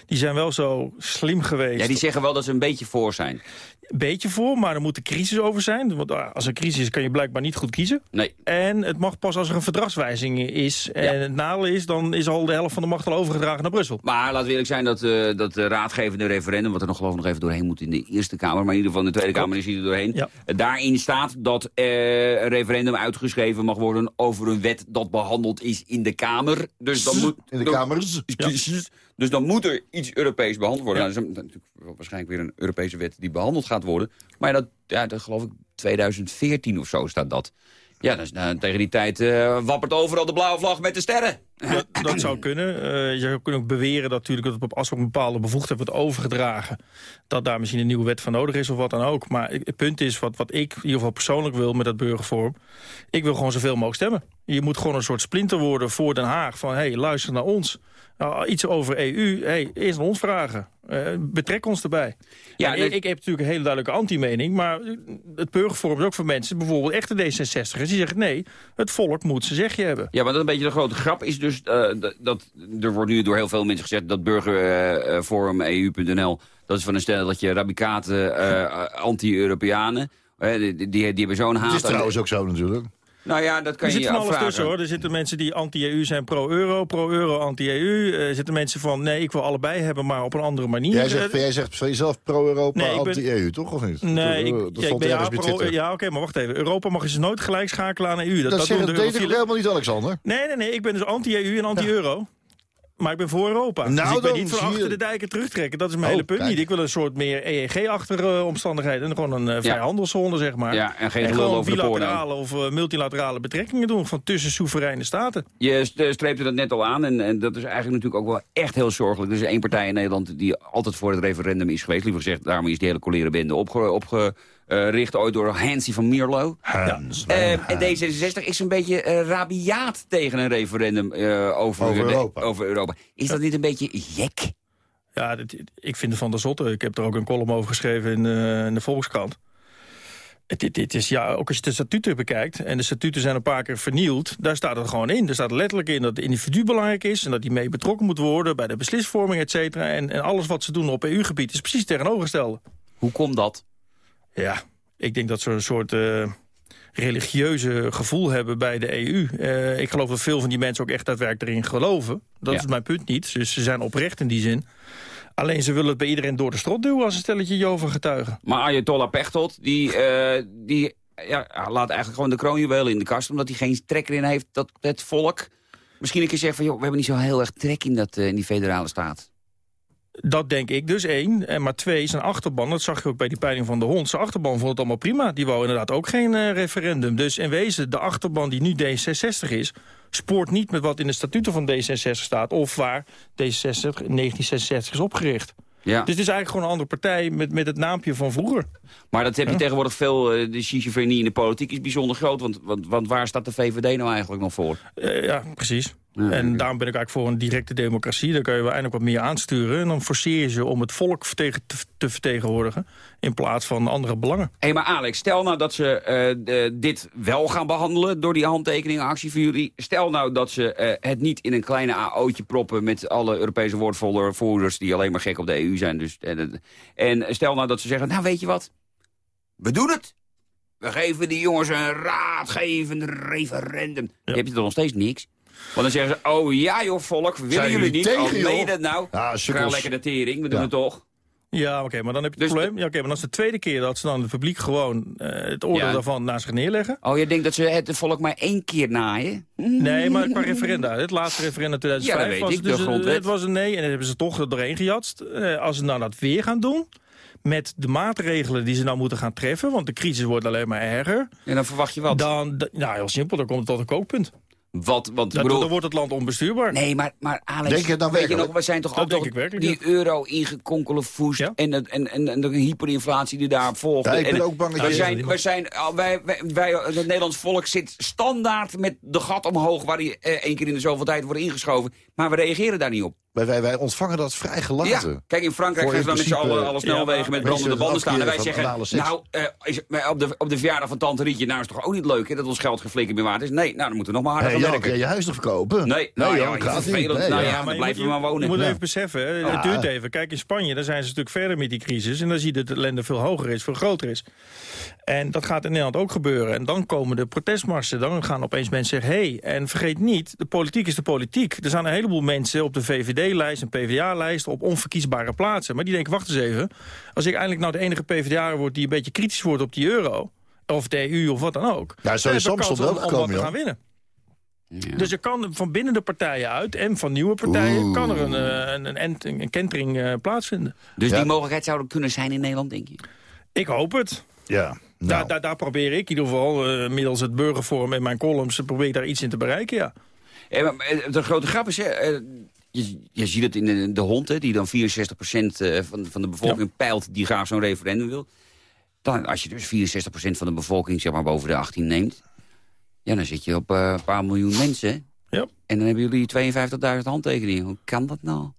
Die zijn wel zo slim geweest. Ja, die zeggen wel dat ze een beetje voor zijn. beetje voor, maar er moet een crisis over zijn. Want ah, als er crisis is, kan je blijkbaar niet goed kiezen. Nee. En het mag pas als er een verdragswijziging is. En het nadeel is, dan is al de helft van de macht al overgedragen naar Brussel. Maar laten we eerlijk zijn dat, uh, dat uh, raadgevende referendum... wat er nog geloof ik nog even doorheen moet in de Eerste Kamer... maar in ieder geval in de Tweede Kamer is hij er doorheen. Ja. Uh, daarin staat dat een referendum uitgeschreven mag worden... over een wet dat behandeld is in de Kamer. Dus dan moet, in de Kamers. Ja. Dus dan moet er iets Europees behandeld worden. Ja. Nou, dat is natuurlijk waarschijnlijk weer een Europese wet die behandeld gaat worden. Maar dat, ja, dat geloof ik 2014 of zo staat dat. Ja, dus, nou, tegen die tijd uh, wappert overal de blauwe vlag met de sterren. Ja, dat zou kunnen. Uh, je zou kunnen ook beweren dat natuurlijk dat als er een bepaalde bevoegdheid wordt overgedragen... dat daar misschien een nieuwe wet van nodig is of wat dan ook. Maar het punt is, wat, wat ik in ieder geval persoonlijk wil met dat burgervorm... ik wil gewoon zoveel mogelijk stemmen. Je moet gewoon een soort splinter worden voor Den Haag. Van, hé, hey, luister naar ons. Nou, iets over EU, hey, eerst naar ons vragen. Uh, betrek ons erbij. Ja, ik, ik, heb natuurlijk een hele duidelijke anti-mening... maar het burgervorm is ook voor mensen, bijvoorbeeld echte D66'ers... die zeggen, nee, het volk moet zijn zegje hebben. Ja, maar dat een beetje de grote grap is dus... Uh, dat, er wordt nu door heel veel mensen gezegd... dat burgerforum EU.nl... dat is van een stel dat je rabicate uh, anti-Europeanen... die, die, die, hebben zo'n haat... Het is trouwens ook zo natuurlijk. Nou ja, dat kan er je zit je van alles afvragen. tussen hoor. Er zitten mensen die anti-EU zijn pro-euro, pro-euro, anti-EU. Er zitten mensen van, nee, ik wil allebei hebben, maar op een andere manier. Jij zegt, jij zegt van jezelf pro-Europa, Nee, ik ben- anti-EU, toch? Of niet? Nee, ik, dat ja, ik ben ja, pro, ja oké, maar wacht even. Europa mag je dus nooit gelijk schakelen aan EU. Dat, doen zeggen, de deed ik helemaal niet, Alexander. Nee, nee, nee, ik ben dus anti-EU en anti-euro. Maar ik ben voor Europa. Nou, dus ik ben niet je- achter de dijken terugtrekken. Dat is mijn Oh, hele punt kijk. niet. Ik wil een soort meer EEG-achtige omstandigheden. En gewoon een eh vrijhandelszone, zeg maar. Ja, en geen gelul gewoon over de bilaterale of eh, multilaterale betrekkingen doen... van tussen soevereine staten. Je st- streepte dat net al aan en, en dat is eigenlijk natuurlijk ook wel echt heel zorgelijk. Er is één partij in Nederland die altijd voor het referendum is geweest. Liever gezegd, daarom is die hele colerenbende opgericht opge, eh, richt ooit door Hansie van Mierlo. Hans, Eh, en D66 is een beetje eh, rabiaat tegen een referendum eh, over, Over de- Europa. over Europa. Is dat niet een beetje jek? Ja, dit- ik vind het van de zotte. Ik heb er ook een column over geschreven in, eh, in de Volkskrant. Het, dit, dit is, ja, ook als je de statuten bekijkt, en de statuten zijn een paar keer vernield... daar staat het gewoon in. Er staat letterlijk in dat het individu belangrijk is... en dat hij mee betrokken moet worden bij de beslisvorming, et cetera. En, en alles wat ze doen op EU-gebied is precies het tegenovergestelde. Hoe komt dat? Ja, ik denk dat ze een soort eh, religieuze gevoel hebben bij de EU. Eh, ik geloof dat veel van die mensen ook echt daadwerkelijk erin geloven. Dat Ja. is mijn punt niet. Dus ze zijn oprecht in die zin. Alleen ze willen het bij iedereen door de strot duwen als een stelletje Jehovah-getuigen. Maar Ayatollah Pechtold, die, eh, die ja, laat eigenlijk gewoon de kroonjuwelen in de kast... omdat hij geen trek erin heeft dat het volk misschien een keer zegt van... joh, we hebben niet zo heel erg trek in, dat, in die federale staat. Dat denk ik dus, één. En maar twee, zijn achterban, dat zag je ook bij die peiling van de hond... zijn achterban vond het allemaal prima. Die wou inderdaad ook geen eh, referendum. Dus in wezen, de achterban die nu D66 is... spoort niet met wat in de statuten van D66 staat... of waar D66 in 1966 is opgericht. Ja. Dus het is eigenlijk gewoon een andere partij met, met het naampje van vroeger. Maar dat heb je tegenwoordig veel, eh, de schizofrenie in de politiek is bijzonder groot. Want, want, want waar staat de VVD nou eigenlijk nog voor? Eh, ja, precies. Ja, en daarom ben ik eigenlijk voor een directe democratie. Dan kun je eindelijk wat meer aansturen. En dan forceer je ze om het volk vertegen- te, te vertegenwoordigen... in plaats van andere belangen. Hé, maar Alex, stel nou dat ze eh, de- dit wel gaan behandelen... door die handtekeningenactie voor jullie. Stel nou dat ze eh, het niet in een kleine AO'tje proppen... met alle Europese woordvoerders die alleen maar gek op de EU zijn. Dus, en, en stel nou dat ze zeggen, nou weet je wat? We doen het. We geven die jongens een raadgevend referendum. Dan heb je toch nog steeds niks? Want dan zeggen ze, oh ja joh volk, we willen Zijn jullie jullie niet. tegen, oh, meen je joh? dat nou? Ja, Ga sukkels. lekker de tering, we doen Ja. het toch? Ja, oké, maar dan heb je het Dus probleem. Ja, oké, maar dat is de tweede keer dat ze dan het publiek gewoon eh, het oordeel Ja. daarvan naast zich neerleggen. Oh, je denkt dat ze het volk maar één keer naaien? Nee, maar qua referenda. Het laatste referendum 2005 Ja, dat weet was ik, het de dus, eh, het was een nee en dat hebben ze toch er doorheen gejatst. Eh, als ze nou dat weer gaan doen, met de maatregelen die ze nou moeten gaan treffen... want de crisis wordt alleen maar erger... En dan verwacht je wat? Dan, nou, heel simpel, dan komt het tot een kookpunt. Wat, want Dan, bedoel... dan wordt het land onbestuurbaar. Nee, maar, maar Alex, Denk je nou weet je nog, we zijn toch Dat ook die euro ingekonkelde voest Ja. en, het- en, en, en de hyperinflatie die daarop volgt. Ja, ik ben En ook bang dat we je- zijn, we zijn, al- wij, wij, wij, het Nederlands volk zit standaard met de gat omhoog waar die eh, één keer in de zoveel tijd wordt ingeschoven. Maar we reageren daar niet op. Wij, wij, wij ontvangen dat vrij gelaten. Ja, kijk, in Frankrijk gaan ze dan met z'n allen alle snelwegen Ja, met brandende banden staan. En wij zeggen, nou, eh, is, het- maar op, de, op de verjaardag van Tante Rietje, nou is het toch ook niet leuk hè, dat ons geld geflikken meer waard is? Nee, nou dan moeten we nog maar harder Hey, gaan Jan, werken. kun je je huis nog verkopen? Nee, nou gaat niet. Nee, Nou ja. ja, maar dan je maar wonen. Je moet Ja. even beseffen, het duurt even. Kijk, in Spanje daar zijn ze natuurlijk verder met die crisis... en dan zie je dat de ellende veel hoger is, veel groter is. En dat gaat in Nederland ook gebeuren. En dan komen de protestmarsen. Dan gaan opeens mensen zeggen... hé, hey, en vergeet niet, de politiek is de politiek. Er zijn een heleboel mensen op de VVD-lijst en PvdA-lijst... op onverkiesbare plaatsen. Maar die denken, wacht eens even. Als ik eindelijk nou de enige PvdA word... die een beetje kritisch wordt op die euro... of de EU of wat dan ook... Ja, zo dan is om- wel om gekomen, wat te Jan. gaan winnen. Dus er kan van binnen de partijen uit en van nieuwe partijen... Oeh. kan er een, eh, een, een, een kentering eh, plaatsvinden. Dus Ja. die mogelijkheid zou er kunnen zijn in Nederland, denk je? Ik hoop het. Ja, Daar, nou. daar, daar probeer ik in ieder geval, eh, middels het burgerforum en mijn columns... probeer ik daar iets in te bereiken, ja. Eh, eh, de grote grap is, hè, je, je ziet het in de, de hond, hè, die dan 64% eh, van, van de bevolking peilt... die graag zo'n referendum wil. Dan, als je dus 64% van de bevolking zeg maar, boven de 18 neemt... ja, dan zit je op eh, een paar miljoen mensen. Ja. En dan hebben jullie 52.000 handtekeningen. Hoe kan dat nou?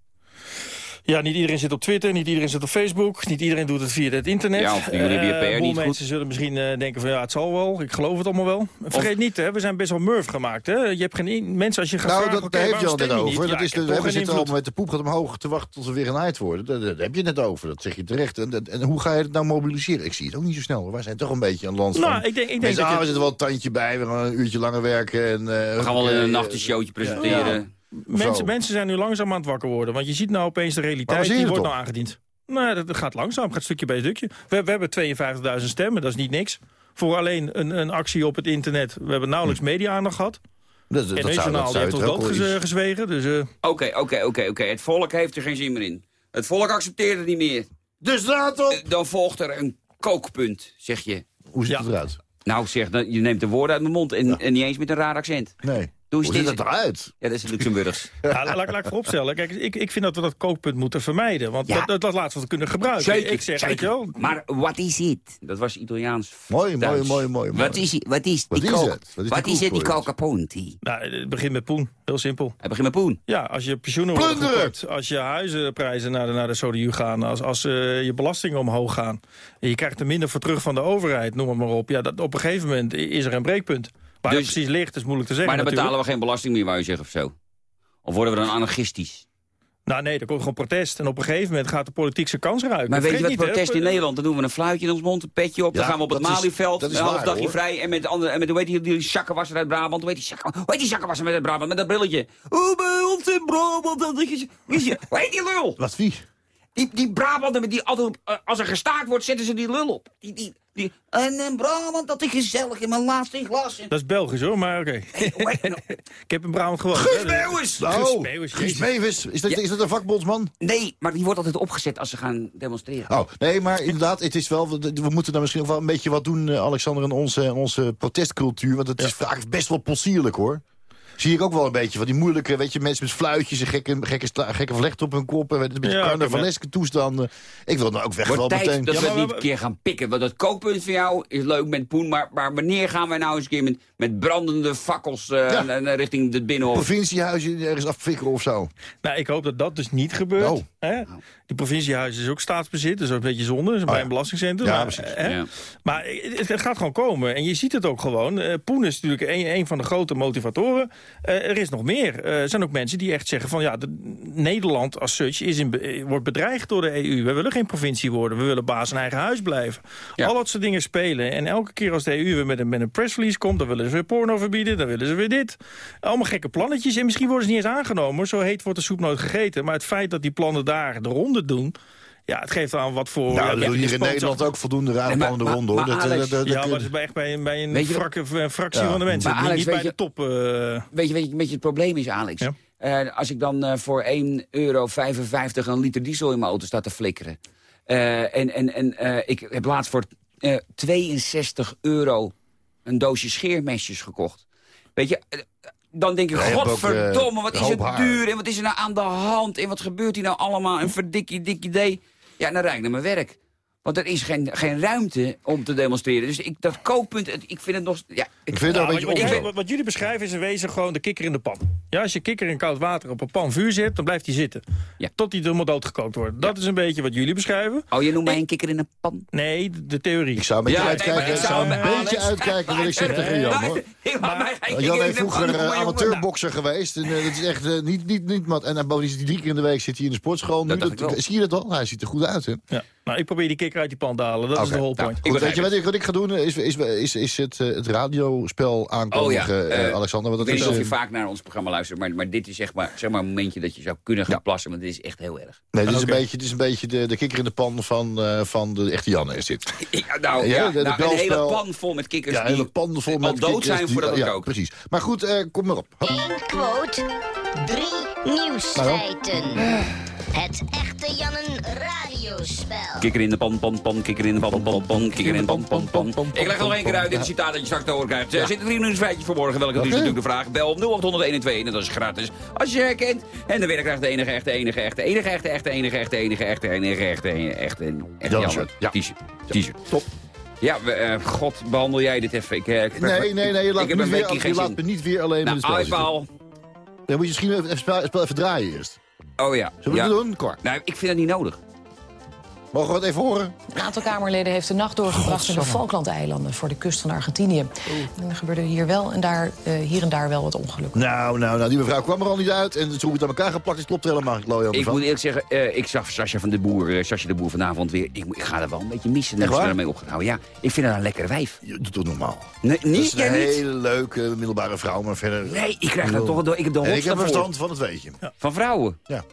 Ja, niet iedereen zit op Twitter, niet iedereen zit op Facebook... niet iedereen doet het via het internet. Ja, of jullie hebben je Eh, PR niet goed. mensen zullen misschien eh, denken van ja, het zal wel. Ik geloof het allemaal wel. Vergeet niet, hè, we zijn best wel murf gemaakt. Hè. Je hebt geen in- mensen als je gaat Nou, vragen... dat, oké, daar heeft waarom Jan stem net je over. Ja, Dat is de, heb we toch geen zitten al invloed. met de poep gaat omhoog te wachten tot we weer een uit worden. Daar, daar heb je het net over, dat zeg je terecht. En, en, en hoe ga je het nou mobiliseren? Ik zie het ook niet zo snel. hoor. Wij zijn toch een beetje een land van... Nou, ik denk, ik denk Mensen, dat ah, je- we zitten wel een tandje bij, we gaan een uurtje langer werken. En, eh, We gaan wel eh, een nachtenshowtje presenteren. Mensen, mensen zijn nu langzaam aan het wakker worden. Want je ziet nou opeens de realiteit, die wordt nou aangediend. Nou, dat gaat langzaam, gaat stukje bij stukje. We, we hebben 52.000 stemmen, dat is niet niks. Voor alleen een, een actie op het internet. We hebben nauwelijks Hm. media-aandacht gehad. Dat, dat, En heeft het wel geze- eens- gezwegen. Dus, eh, Oké, oké, oké, oké. Het volk heeft er geen zin meer in. Het volk accepteert het niet meer. Dus laat op! Eh, Dan volgt er een kookpunt, zeg je. Hoe ziet Ja. het eruit? Nou, zeg, je neemt de woorden uit mijn mond en, en niet eens met een raar accent. Nee. Hoe ziet het eruit? Ja, dat is Luxemburgs. ja, laat, laat ik vooropstellen. Kijk, ik, ik vind dat we dat kookpunt moeten vermijden. Want Ja. dat, dat, dat laten we kunnen gebruiken. Zeker, ik zeg, zeker. weet je wel, Maar wat is het? Dat was Italiaans. Mooi, mooi, Duits. mooi, mooi, mooi. Wat is, het- wat is Wat die kook- het? Wat is Wat het, die kookpunt? nou, het begint met poen. Heel simpel. Hij begint met poen. Ja, als je pensioenen gekort, als je huizenprijzen naar de, naar de SODU gaan, als, als eh, je belastingen omhoog gaan, en je krijgt er minder voor terug van de overheid, noem het maar op. Ja, dat, op een gegeven moment is er een breekpunt. Waar Dus- het precies ligt, is moeilijk te zeggen Maar dan natuurlijk. betalen we geen belasting meer, wou je zeggen, of zo? Of worden we dan anarchistisch? Nou nee, er komt gewoon protest. En op een gegeven moment gaat de politiek zijn kans ruiken. Maar weet je wat niet, protest in Nederland? Dan doen we een fluitje in ons mond, een petje op. dan gaan we op het Malieveld, een half dagje hoor. vrij. En met, andere, en met hoe heet die, die zakkenwasser uit Brabant? Hoe heet die, zakken, hoe heet die zakkenwasser met uit Brabant? Met dat brilletje. Oh, bij ons in Brabant. Dat is, is je, hoe heet die lul? Wat wie? Die, die Brabanten, met die, altijd, eh, als er gestaakt wordt, zetten ze die lul op. Die, die, die, en in Brabant, dat is gezellig in mijn laatste glas. Dat is Belgisch hoor, maar oké. nou? Ik heb in Brabant gewoond. Guus dus- Meeuwis! Oh, Guus. Meeuwis. Is dat, Ja. is dat een vakbondsman? Nee, maar die wordt altijd opgezet als ze gaan demonstreren. Oh, nee, maar inderdaad, het is wel, we moeten daar misschien ook wel een beetje wat doen, eh, Alexander, in onze, onze protestcultuur. Want het is vaak best wel possierlijk, hoor. Zie ik ook wel een beetje van die moeilijke, weet je, mensen met fluitjes en gekke, gekke, gekke vlechten op hun kop. En een beetje Ja, carnavaleske toestanden. Ik wil nou ook weg wel tijd meteen. dat Ja, we maar het niet een keer gaan pikken. Want dat kookpunt van jou is leuk met Poen. Maar, maar wanneer gaan wij nou eens een keer met, met brandende fakkels eh, Ja. richting het binnenhof? Provinciehuizen ergens afvikkeren of zo. Nou, ik hoop dat dat dus niet gebeurt. Oh. Hè? Die provinciehuizen is ook staatsbezit, dus dat is een beetje zonde. Dat is bij een belastingcentrum. Ja, maar, precies. Hè? Ja. maar het, het gaat gewoon komen. En je ziet het ook gewoon. Eh, Poen is natuurlijk een, een van de grote motivatoren. Eh, er is nog meer. Eh, er zijn ook mensen die echt zeggen van... ja, de, Nederland als such is in, wordt bedreigd door de EU. We willen geen provincie worden. We willen baas in eigen huis blijven. Ja. Al dat soort dingen spelen. En elke keer als de EU weer met een, met een pressrelease komt... dan willen ze weer porno verbieden, dan willen ze weer dit. Allemaal gekke plannetjes. En misschien worden ze niet eens aangenomen. Zo heet wordt de soep nooit gegeten. Maar het feit dat die plannen daar de ronde doen... Ja, het geeft aan wat voor... Nou, ja, dat doen hier in Nederland ook voldoende rare Nee, de ronde, hoor. maar Dat, eh, Alex- dat- dat- Ja, dat- maar het is bij, echt bij, een- bij een Weet je- frak- een fractie Ja. van de mensen. Maar niet Alex, niet bij de top. eh, Weet je, weet je, het probleem is, Alex? Ja. Eh, als ik dan eh, voor 1,55 euro een liter diesel in mijn auto sta te flikkeren... eh, en en, en eh, ik heb laatst voor eh, 62 euro een doosje scheermesjes gekocht. Weet je, eh, dan denk Ja, je ook, godverdomme, wat eh, is een het haar. duur... en wat is er nou aan de hand en wat gebeurt hier nou allemaal... een verdikkie dik idee. Ja, dan rijd ik naar mijn werk. Want er is geen, geen ruimte om te demonstreren. Dus ik, dat kookpunt, het- ik vind het nog... Ja, Ik vind een wat, beetje wat, wat- wat jullie beschrijven is in wezen gewoon de kikker in de pan. Ja, als je kikker in koud water op een pan vuur zet, dan blijft hij zitten. Ja. Tot hij helemaal doodgekookt wordt. Dat is een beetje wat jullie beschrijven. Oh, je noemt mij een kikker in een pan? Nee, de, de theorie. Ik zou een beetje Ja, nee, uitkijken, maar ik zou een beetje Alex- uitkijken wat ik zeg tegen Jan, hoor. Jan heeft vroeger amateurbokser geweest. En, eh, dat is echt eh, niet, niet, niet. En dan bovendien zit hij drie keer in de week zit hij in de sportschool. Nu, Dat dat, zie je dat al? Hij ziet er goed uit, hè? Ja. Nou, ik probeer die kikker uit die pan te halen. Dat is de whole nou, point. goed, weet je wat ik, wat ik ga doen? Is, is, is, is het, eh, het radiospel aankondigen, Oh ja, eh, eh, Alexander. Want Ik dat weet is, niet of je vaak naar ons programma luistert, maar, maar dit is zeg maar, zeg maar een momentje dat je zou kunnen gaan Ja. plassen, want dit is echt heel erg. nee, dit is, een beetje, dit is een beetje de, de kikker in de pan van, eh, van de echte Janne, is dit. Ja, nou, Ja, ja, de- de nou, een hele pan vol met kikkers Ja, hele pan vol met al dood zijn die- voordat het ja, kookt. precies. Maar goed, eh, kom maar op. Eén quote, drie nieuwsfeiten. Het echte Jannen Kikker in de pan, pan, pan, kikker in de pan, pan, pan, kikker in de pan, pan, pan. Ik leg het nog één keer uit, dit citaat dat je straks te horen krijgt. Er zitten drie nieuwsfeitjes verborgen, welke dus Oké. natuurlijk de vraag. Bel op 0800 en dat is gratis. Als je herkent. En de winnaar krijgt de enige echte, enige echte, enige echte, echte, enige echte, enige echte, enige echte, enige echte, echte. T-shirt. Top. Ja, we, eh, god, behandel jij dit even. Ik, eh, ik- Nee, nee, nee, je laat, me een niet weer, geen je laat zin. me niet weer alleen in Nou, zitten. Dan moet je misschien even het spel, even draaien eerst. Oh ja. Zullen we ja. het doen? Cor. Nou, ik vind dat niet nodig. Mogen we het even horen? Een aantal Kamerleden heeft de nacht doorgebracht in de Falklandeilanden voor de kust van Argentinië. En er gebeurde hier, wel en daar, eh, hier en daar wel wat ongeluk. Nou, nou, nou, die mevrouw kwam er al niet uit. En toen het aan elkaar geplakt is, klopt er helemaal aan Ik van. moet eerlijk zeggen, eh, ik zag Sascha van de Boer, eh, Sascha de Boer vanavond weer. Ik, ik ga er wel een beetje missen. Dat ze waar? ermee opgehouden. Ja, ik vind haar een lekker wijf. Je doet het normaal. Nee, Dat niet? is een Jij niet? hele leuke, middelbare vrouw, maar verder... Nee, ik krijg er toch ik heb de En ik heb verstand van, dat weet je. Van vrouwen? Ja.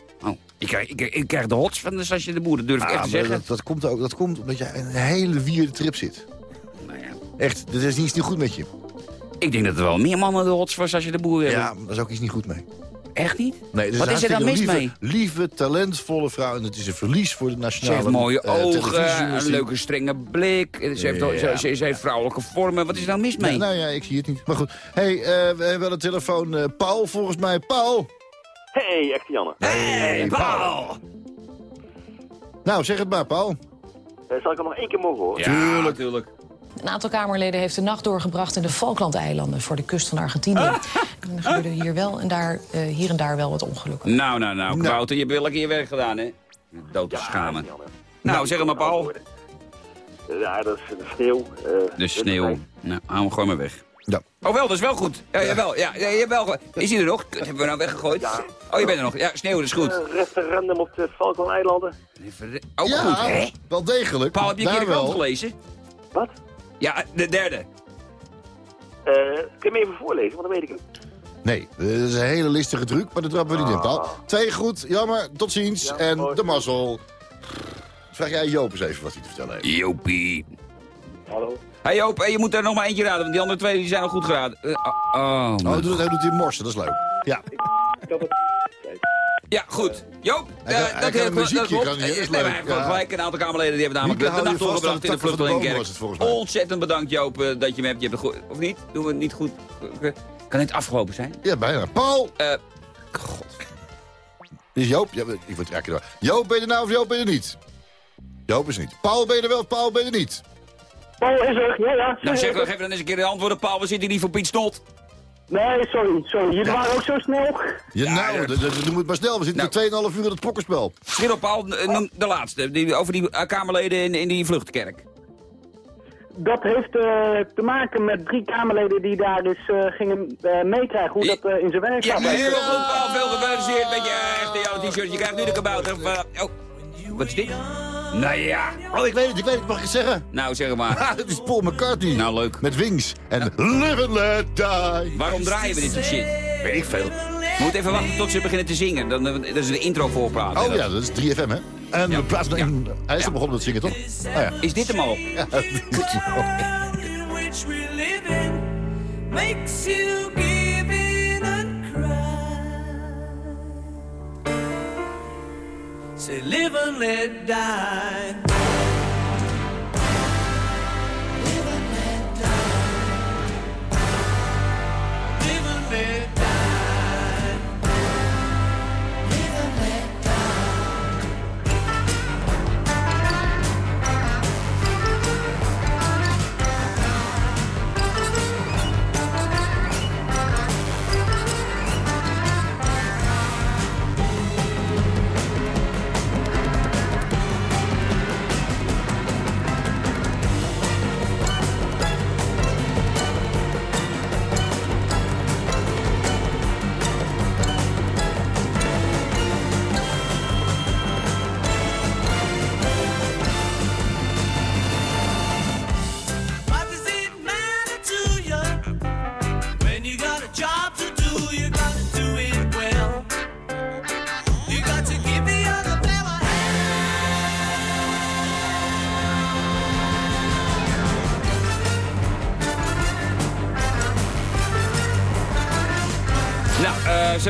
Ik, krijg, ik, ik krijg de hots van de Sascha de Boer, dat durf ik Ah, echt te zeggen. dat, dat, komt ook, dat komt omdat je een hele wierde trip zit. Nou ja. Echt, dat is niet, is niet goed met je. Ik denk dat er wel meer mannen de hots als je de boer hebt. Ja, daar is ook iets niet goed mee. Echt niet? Nee, Wat is er dan mis lieve, mee? Lieve, talentvolle vrouw. En het is een verlies voor de Ze nationale heeft mooie eh, ogen, een leuke strenge blik. Ze heeft, Ja. ze, ze, ze heeft vrouwelijke vormen. Wat is er nou mis mee? Nou ja, ik zie het niet. Maar goed. hey, eh, we hebben wel een telefoon. eh, Paul, volgens mij. Paul! Hey, echte Janne. Hey, Paul! Nou, zeg het maar, Paul. Eh, zal ik hem nog één keer mogen horen? Tuurlijk. tuurlijk. Een aantal Kamerleden heeft de nacht doorgebracht in de Falklandeilanden voor de kust van Argentinië. En er gebeurde hier, wel en daar, eh, hier en daar wel wat ongelukken. Nou, nou, nou, Wouter, je hebt wel een keer je werk gedaan, hè? Dood te schamen. Nou, zeg het maar, Paul. Ja, dat is de sneeuw. eh, De sneeuw. Nou, hou hem gewoon maar weg. Ja. Oh wel, dat is wel goed. Ja, jawel. Ja, ja, jawel. Is hij er nog? Hebben we nou weggegooid? Oh, je bent er nog. Ja, sneeuw, dat is goed. Eh, referendum op de Falklandeilanden. Ook ja, goed, hè? wel degelijk. Paul, heb je een keer de krant gelezen? Wat? Ja, de derde. Eh, kun je me even voorlezen, want dan weet ik hem. Nee, dat is een hele listige truc, maar dat trappen we niet in, Paul. Twee goed, jammer, tot ziens. en de mazzel. Vraag jij Joop eens even wat hij te vertellen heeft. Jopie. Hallo? Hé hey Joop, je moet er nog maar eentje raden, want die andere twee die zijn al goed geraden. Eh, oh, oh, Oh, hij doet, hij doet die morsen, dat is leuk. Ja. Ja, goed. Joop, eh, kan- hij dat. Dat muziekje, klopt. kan hij, dat is Eh, nee, leuk. heeft Ja. gelijk. Een aantal Kamerleden die hebben namelijk de vast doorgebracht in de vluchtelingenkerk. was het volgens mij. Ontzettend bedankt Joop eh, dat je me hebt. Je hebt het goed, of niet? Doen we het niet goed? Kan het afgelopen zijn? Ja, bijna. Paul! Eh, God. Is Joop? Ja, ik word door. Joop, ben je er nou of Joop ben je er niet? Joop is er niet. Paul, ben je er wel of Paul, ben je er niet? Paul is er, ja, ja. Nou zeg, geef dan eens een keer de antwoorden, Paul. We zitten hier niet voor Piet Snot. Nee, sorry, sorry. Jullie waren ook zo snel. Ja, nou, d- d- doe het maar snel. We zitten Nou. 2,5 uur in het pokkerspel. Schil op, Paul, eh, noem de laatste. Die, over die eh, Kamerleden in, in die vluchtkerk. Dat heeft eh, te maken met drie Kamerleden die daar dus eh, gingen eh, meekrijgen hoe dat in zijn werk Ja, gaat. heel goed, Paul. Veel gefeliciteerd met je echte jouw t-shirt. Je krijgt nu de kabouter. Oh, wat is dit? Nou ja. Oh, ik weet het, ik weet het. Mag ik het zeggen? Nou, zeg maar. Ha, dit is Paul McCartney. Nou, leuk. Met Wings. En Live and Let Die. Waarom draaien we dit soort shit? Weet ik veel. We moeten even wachten tot ze beginnen te zingen. Dan, dan- dat is de intro voorpraten. Oh ja, dat is 3FM, hè? En we praten in... Hij is er begonnen met zingen, toch? Oh ja. Is dit hem al? Ja, dit is hem al. Say, live and let die.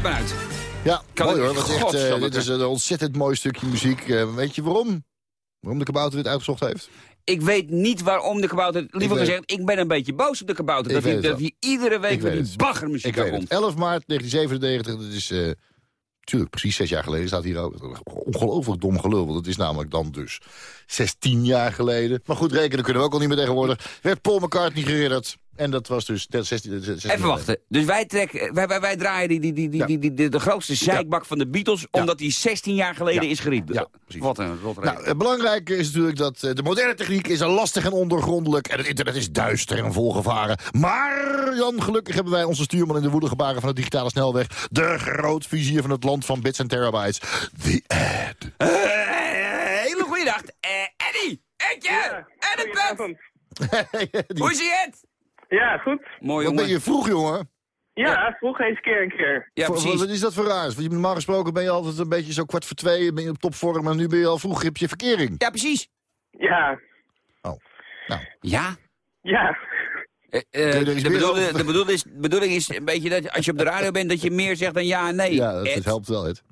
Uit. Ja, Kan mooi hoor. Dat is echt, eh, dit is een ontzettend mooi stukje muziek. Eh, weet je waarom? Waarom de kabouter dit uitgezocht heeft? Ik weet niet waarom de kabouter... Liever gezegd, ik ben een beetje boos op de kabouter. Ik Dat hij, dat hij iedere week met weet die baggermuziek komt. het. 11 maart 1997, dat is... eh Tuurlijk, precies zes jaar geleden staat hier ook. Ongelooflijk dom gelul, want het is namelijk dan dus 16 jaar geleden. Maar goed, rekenen kunnen we ook al niet meer tegenwoordig. Werd Paul McCartney geridderd. En dat was dus 16, 16 Even wachten. Dus wij, trekken, wij, wij, wij draaien die, die, die, die, die, die- de, de grootste zeikbak van de Beatles... omdat die 16 jaar geleden Ja. is geriep. Ja, precies. Wat een rot Nou, het belangrijke is natuurlijk dat eh, de moderne techniek is lastig en ondergrondelijk. En het internet is duister en vol gevaren. Maar, Jan, gelukkig hebben wij onze stuurman in de woede gebaren van de digitale snelweg. De grootvizier van het land van bits en terabytes. The Ad. Eh, hele goede dag. Eh Eddie, Edje, en het punt. Hoe zie je het? Ja, goed. Mooi jongen. ben je vroeg, jongen? Ja, vroeg eens keer een keer. Ja, precies. Wat is dat voor raars? Want je- normaal gesproken ben je altijd een beetje zo kwart voor twee, ben je op topvorm, en nu ben je al vroeg, heb je verkering. Ja, precies. Ja, Oh, nou. Ja? ja. Eh, er de, de, bedoeling is, bedoeling is een beetje dat als je op de radio bent... dat je meer zegt dan ja en nee. Ja, dat, Ed, dat helpt wel, Ed.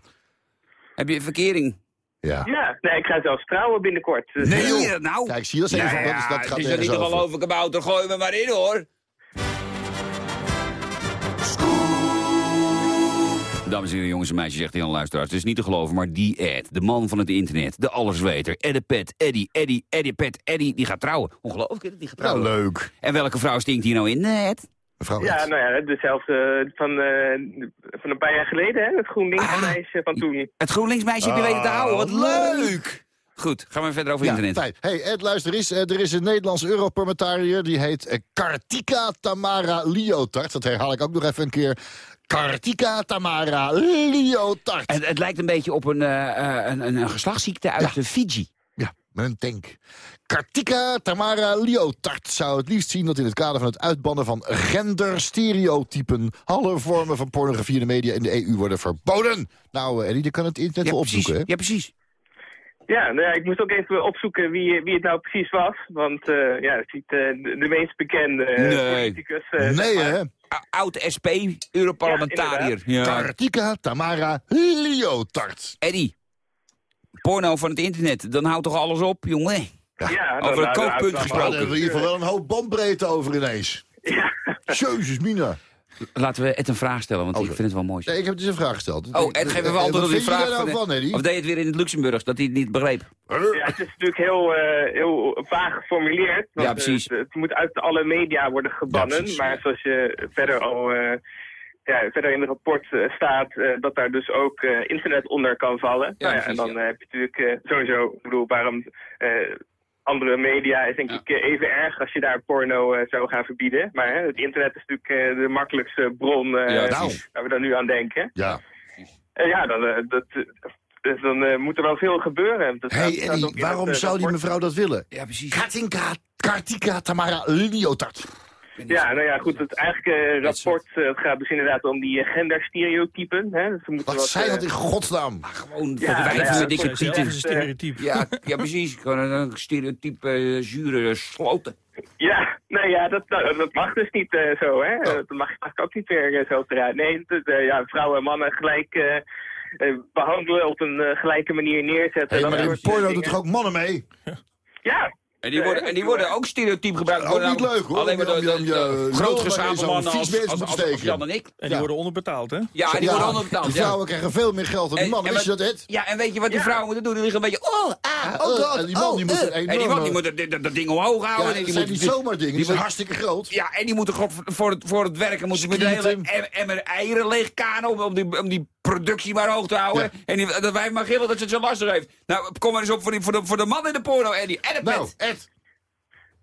Heb je verkering? Ja. Ja, nee, ik ga zelfs trouwen binnenkort. Dus, Nee, eh, joh. Dat nou? Kijk, zie je, dat van- dat is- dat Ja, gaat het is nergens niet te over. geloven, kabouter. Gooi me maar in, hoor. Dames en heren, jongens en meisjes, zegt Jan Luisteraars. Het is niet te geloven, maar die Ed, de man van het internet, de allesweter, Eddepet, Eddie, Eddie, Eddie Eddie, die gaat trouwen. Ongelooflijk, hè, dat die gaat trouwen. leuk. En welke vrouw stinkt hier nou in, eh, Ed? Mevrouw Ja, Ed. nou ja, dezelfde van, eh, van een paar jaar geleden, hè? Het GroenLinks meisje van toen. Het GroenLinks-meisje heb je weten te houden, wat leuk! Goed, gaan we verder over Ja, internet. fijn. Hey Ed, luister eens. eh, er is een Nederlandse Europarlementariër. Die heet eh, Kartika Tamara Liotard. Dat herhaal ik ook nog even een keer. Kartika Tamara Liotard. Het, het lijkt een beetje op een, eh, eh, een, een, een geslachtsziekte uit de Fiji. Een tank. Kartika Tamara Liotard zou het liefst zien dat in het kader van het uitbannen van genderstereotypen alle vormen van pornografie in de media in de EU worden verboden. Nou, eh, Eddie, je kan het internet Ja, wel precies. opzoeken, hè? Ja, precies. Ja, nou ja, ik moest ook even opzoeken wie, wie het nou precies was. Want eh, ja, het is niet eh, de, de meest bekende Nee. politicus. eh, Nee, hè? A- Oud SP, Europarlementariër. Ja, Ja, Kartika Tamara Liotard. Eddie, porno van het internet, dan houdt toch alles op, jongen? Ja, Over nou, een kookpunt nou, Maar daar hebben we in gesproken. ieder geval wel een hoop bandbreedte over ineens. Ja. Jezus, Mina. Laten we Ed een vraag stellen, want Oh, ik vind het wel mooi. Nee, ik heb dus een vraag gesteld. Oh, Ed, geef even Eh, antwoord wat op die vraag. daar nou van- van? Of deed je het weer in het Luxemburgs, dat hij het niet begreep? Ja, het is natuurlijk heel, eh, heel vaag geformuleerd. want, Ja, precies. Het, het moet uit alle media worden gebannen. Ja, maar zoals je verder al eh, ja, verder in het rapport eh, staat, eh, dat daar dus ook eh, internet onder kan vallen. Ja, nou ja, en dan ja. heb je natuurlijk eh, sowieso, ik bedoel, waarom eh, andere media is denk Ja. ik even erg als je daar porno eh, zou gaan verbieden. Maar hè, het internet is natuurlijk eh, de makkelijkste bron Ja, waar we dan nu aan denken. Ja. Eh, ja, dan, eh, dat, dus dan eh, moet er wel veel gebeuren. Staat- hey, Eddie, waarom het, zou die rapport. mevrouw dat willen? Ja, precies. Kartinka, Kartika Tamara Liotard. Ja, nou ja, goed. Het eigenlijk eh, rapport eh, het gaat dus inderdaad om die eh, genderstereotypen. Hè? Dus we moeten Wat zijn dat in godsnaam? Gewoon Ja, de nou ja, met dikke tieten. stereotype. Ja, ja, precies. Gewoon een, een stereotype zure sloten. Ja, nou ja, dat, nou, dat mag dus niet eh, zo, hè. Oh. Dat mag, mag ook niet weer eh, zo eruit. Nee, dat, eh, ja, vrouwen en mannen gelijk eh, eh, behandelen, op een gelijke manier neerzetten. Hey, maar in porno doen toch ook mannen mee? Ja. En die worden, en die worden ook stereotyp gebruikt. Ook niet leuk, hoor. Alleen maar de, je- de, om je de lul grootgeschapen maar in zo'n mannen als. Jan en ik. En die Ja. worden onderbetaald, hè? Ja, die worden onderbetaald. De Ja. vrouwen krijgen veel meer geld dan die En- mannen. en Wist je dat, Ed? Ja, en weet je wat die Ja. vrouwen moeten doen? Die liggen een beetje... Oh, ah, oh Eh, god, en die man die oh, moet eh. En die man die moet dat, ding omhoog Ja, houden. en dat die zijn moet, niet zomaar dingen. Die zijn hartstikke groot. Ja, en die moeten voor, het, voor het werken moeten met een hele emmer eieren leegkanen om, om, die, om die productie maar hoog te houden. Ja. En die, dat wij maar gillen dat ze het zo lastig heeft. Nou, kom maar eens op voor, die, voor, de, voor de man in de porno, Eddie. En het Nou, pet.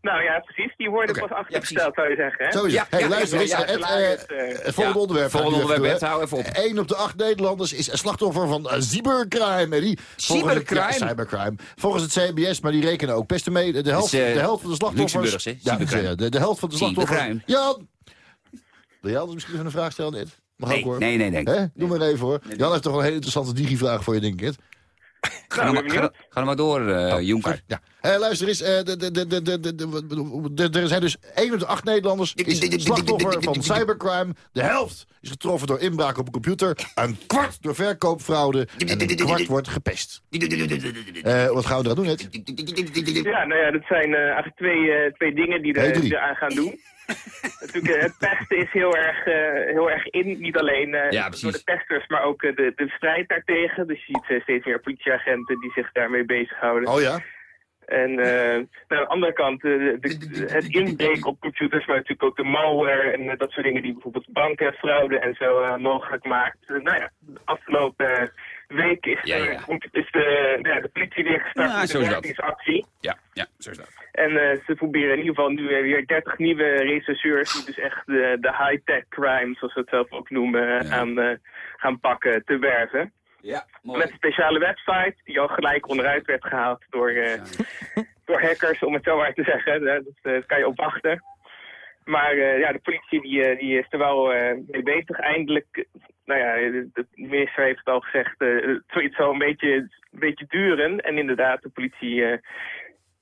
Nou ja, precies. Die worden pas afgesteld, zou je zeggen, hè. zo is Ja, het. Hey, ja, luister ja, eens. ja, het volgende Ja, onderwerp. volgende onderwerp, even hou op. Eén op de acht Nederlanders is een slachtoffer van eh, cybercrime. Het- Cybercrime? Ja, cybercrime. Volgens het CBS, maar die rekenen ook best mee. De helft, Dus, eh, de helft van de slachtoffers... Ja, Cybercrime. ja, de, de helft van de slachtoffers... Cybercrime. Jan! Wil jij anders misschien even een vraag stellen, Ed? Mag Nee, ook, hoor. nee, nee, nee. Doe maar even, hoor. Jan heeft toch wel een hele interessante digivraag voor je, denk ik, Ed? Ga er maar, ga, ga er maar door, eh Jonker. Ja. Eh, luister eens, eh, de, de, de, de, de, de, de- de- er zijn dus 1 op de 8 Nederlanders is slachtoffer van cybercrime. De helft is getroffen door inbraak op een computer. Een kwart door verkoopfraude. En een kwart wordt gepest. Eh, wat gaan we eraan doen, Ed? Ja, nou ja, dat zijn eh, eigenlijk twee, eh, twee dingen die er, die eraan gaan doen. Natuurlijk, eh, het pesten is heel erg, eh, heel erg in. Niet alleen eh, Ja, precies. door de pesters, maar ook de, de strijd daartegen. Dus je ziet steeds meer politieagenten die zich daarmee bezighouden. Oh ja? En eh, nou, aan de andere kant, eh, de, de- het inbreken op computers, maar natuurlijk ook de malware en dat soort dingen die bijvoorbeeld bankenfraude en zo mogelijk maakt. Nou ja, de afgelopen week is, Ja, ja. is de, de politie weer gestart Ja, met dat. werkingsactie. Ja, ja, zo is dat. En eh, ze proberen in ieder geval nu eh, weer 30 nieuwe rechercheurs die dus echt de, de high-tech crimes, zoals we het zelf ook noemen, eh, Ja. gaan, eh, gaan pakken, te werven. Ja, mooi. Met een speciale website die al gelijk onderuit werd gehaald door, eh, door hackers, om het zo maar te zeggen. Eh, Dat, eh, dat kan je op wachten. Maar eh, ja, de politie die, eh, die is er wel eh, mee bezig. Eindelijk, eh, nou ja, de, de minister heeft het al gezegd, eh, het zal- het een beetje, een beetje duren. En inderdaad, de politie eh,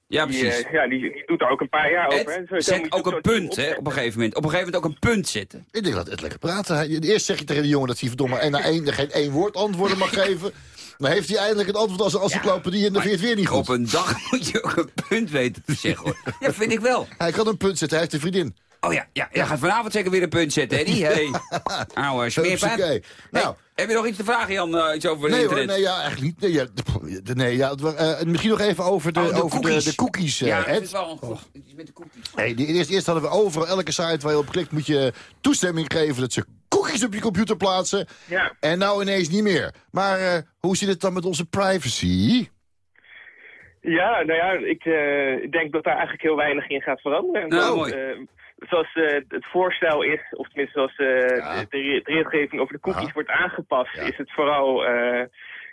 Ja, die, precies. eh, ja, die, die doet er ook een paar jaar over. hè. Zo- zo zet moet je ook het een punt, hè, op een gegeven moment. Op een gegeven moment ook een punt zetten. Ik denk dat het lekker praten. Eerst zeg je tegen de jongen dat hij verdomme en na één, geen één woord antwoorden mag geven. Dan heeft hij eindelijk een antwoord als een encyclopedie en dan vind je het weer niet goed. Op een dag moet je ook een punt weten te zeggen, hoor. Ja, vind ik wel. Hij kan een punt zetten, hij heeft een vriendin. Oh ja, ja, ja gaat vanavond zeker weer een punt zetten. Hey. Oude smeerpaard. Hupsakee. Hey, Nou. heb je nog iets te vragen, Jan? eh, iets over Nee hoor, internet? nee, ja, eigenlijk niet. Nee, ja, nee, ja, het eh, misschien nog even over de, Oh, de over cookies. De, de cookies. eh, ja, dat Ed. is wel een goed. Iets met de cookies. Nee, die, eerst, eerst hadden we over elke site waar je op klikt... moet je toestemming geven dat ze cookies op je computer plaatsen. Ja. En nou ineens niet meer. Maar eh, hoe zit het dan met onze privacy? Ja, nou ja, ik eh, denk dat daar eigenlijk heel weinig in gaat veranderen. Nou, Want, mooi. Zoals eh, het voorstel is, of tenminste zoals eh, de, de regelgeving over de cookies wordt aangepast, is het vooral eh,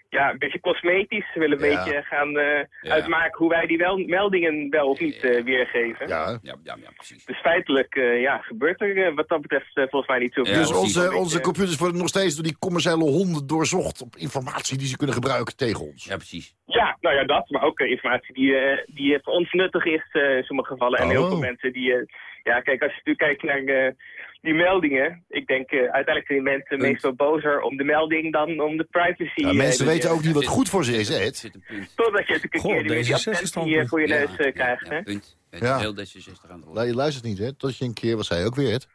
ja, een beetje cosmetisch. Ze willen een Ja. beetje gaan eh, uitmaken hoe wij die wel, meldingen wel of niet eh, weergeven. Ja. Ja, ja, ja, precies. Dus feitelijk ja, ja, gebeurt er wat dat betreft volgens mij niet zoveel. Ja, dus onze, onze computers worden nog steeds door die commerciële honden doorzocht... op informatie die ze kunnen gebruiken tegen ons. Ja, precies. Ja, nou ja, dat. Maar ook informatie die, eh, die voor ons nuttig is eh, in sommige gevallen. En Oh. heel veel mensen die... ja, kijk, als je natuurlijk kijkt naar eh, die meldingen... Ik denk, eh, uiteindelijk zijn mensen meestal bozer om de melding dan om de privacy. Ja, eh, mensen die, weten ook niet wat goed voor ze is, Ed. Punt. Totdat je natuurlijk een keer die, die D66 advertentie voor je Ja, neus ja, krijgt. ja, hè? punt. Het Ja. heel D66 aan het Nou, worden. je luistert niet, hè? Tot je een keer, wat zei je ook weer, Ed?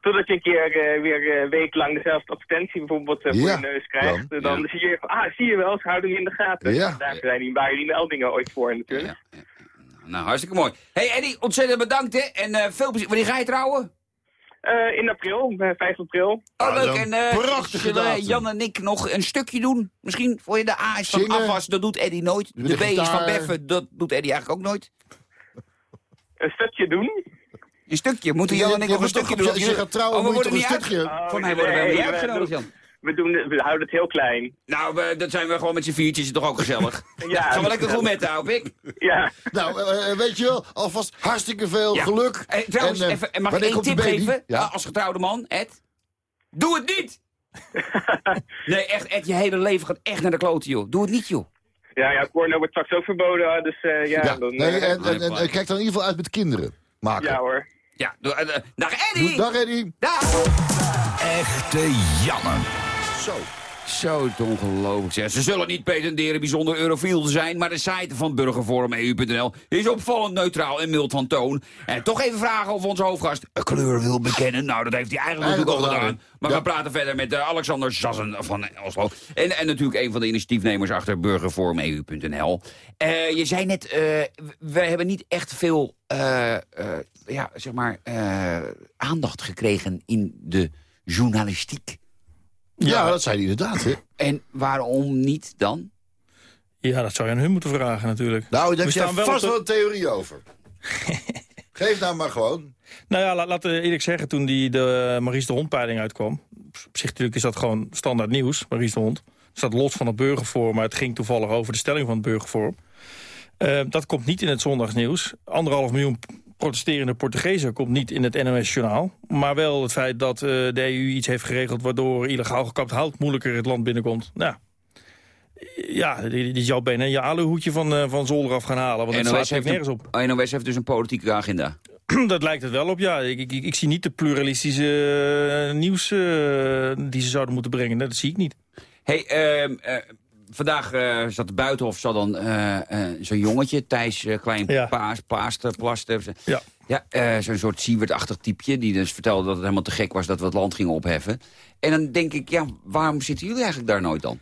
Totdat je een keer eh, weer een week lang dezelfde advertentie bijvoorbeeld voor Ja, je neus krijgt. dan. Dan, dan Ja. zie je, van, ah, zie je wel, ze houden hem in de gaten. Ja. Daar zijn die, waren die meldingen ooit voor natuurlijk. Nou, hartstikke mooi. hey, Eddie, ontzettend bedankt, hè. En eh, veel plezier. Wanneer ga je trouwen? Eh, in april, eh, 5 april. Oh, Ah, leuk. En eh, prachtige zullen datum. Jan en ik nog een stukje doen? Misschien voor je de A is van Zingen. afwas. Dat doet Eddie nooit. De de B is van beffen. Dat doet Eddie eigenlijk ook nooit. Een stukje doen. Een stukje. Moeten Ja, Jan en ik nog een stukje doen? als je gaat trouwen, oh, we moet je worden niet uit... stukje- Voor mij worden we niet we uitgenodigd, Jan. We, doen, we houden het heel klein. Nou, we, dat zijn we gewoon met z'n viertjes. Is toch ook gezellig? Ja, Gaan we lekker goed met hoop ik. Ja. Nou, eh, eh, weet je wel, alvast hartstikke veel Ja. geluk. Hey, trouwens, En, eh, even, mag ik één tip geven? Ja. Uh, als getrouwde man, Ed? Doe het niet! nee, echt, Ed, je hele leven gaat echt naar de kloten, joh. Doe het niet, joh. Ja, ja, porno wordt straks ook verboden, dus eh, ja, Ja, dan... nee, eh, en, en, en, kijk dan in ieder geval uit met kinderen maken. ja hoor. Ja, eh, eh, dag Eddie! Dag Eddie. Dag! Echte Janne. Zo. Zo, het ongelooflijk zeg. Ze zullen niet pretenderen bijzonder eurofiel te zijn, maar de site van burgerforum.eu.nl is opvallend neutraal en mild van toon. En toch even vragen of onze hoofdgast een kleur wil bekennen. Nou, dat heeft hij eigenlijk Eigenlijk natuurlijk al gedaan. Maar Ja. we praten verder met eh, Alexander Zassen van Oslo. En, en natuurlijk een van de initiatiefnemers achter burgerforum.eu.nl. Eh, je zei net, eh, we hebben niet echt veel ja, zeg maar, aandacht gekregen in de journalistiek. Ja, dat zei hij inderdaad, hè? En waarom niet dan? Ja, dat zou je aan hun moeten vragen natuurlijk. Nou, daar We heb wel vast wel een theorie over. Geef nou maar gewoon. Nou ja, laat, laat ik eerlijk zeggen, toen die de Maries de Hond-peiling uitkwam... op zich natuurlijk is dat gewoon standaard nieuws, Maries de Hond. Het staat los van het burgerforum, maar het ging toevallig over de stelling van het burgerforum. Eh, dat komt niet in het zondagsnieuws. Anderhalf miljoen protesterende Portugezen komt niet in het NOS-journaal. Maar wel het feit dat eh, de EU iets heeft geregeld... waardoor illegaal gekapt hout moeilijker het land binnenkomt. Nou, ja, die, die zou bijna je aluhoedje van, eh, van zolder af gaan halen. Want dat slaat heeft nergens op. NOS heeft dus een politieke agenda. Dat lijkt het wel op, ja. Ik, ik, ik zie niet de pluralistische eh, nieuws die ze zouden moeten brengen. Dat zie ik niet. Hey, eh, vandaag eh, zat de buitenhof zat dan eh, eh, zo'n jongetje, Thijs eh, Klein Ja. Paas, Paaster, Plaster. Ja. Ja, eh, zo'n soort Siewert-achtig typeje die dus vertelde dat het helemaal te gek was dat we het land gingen opheffen. En dan denk ik, ja, waarom zitten jullie eigenlijk daar nooit dan?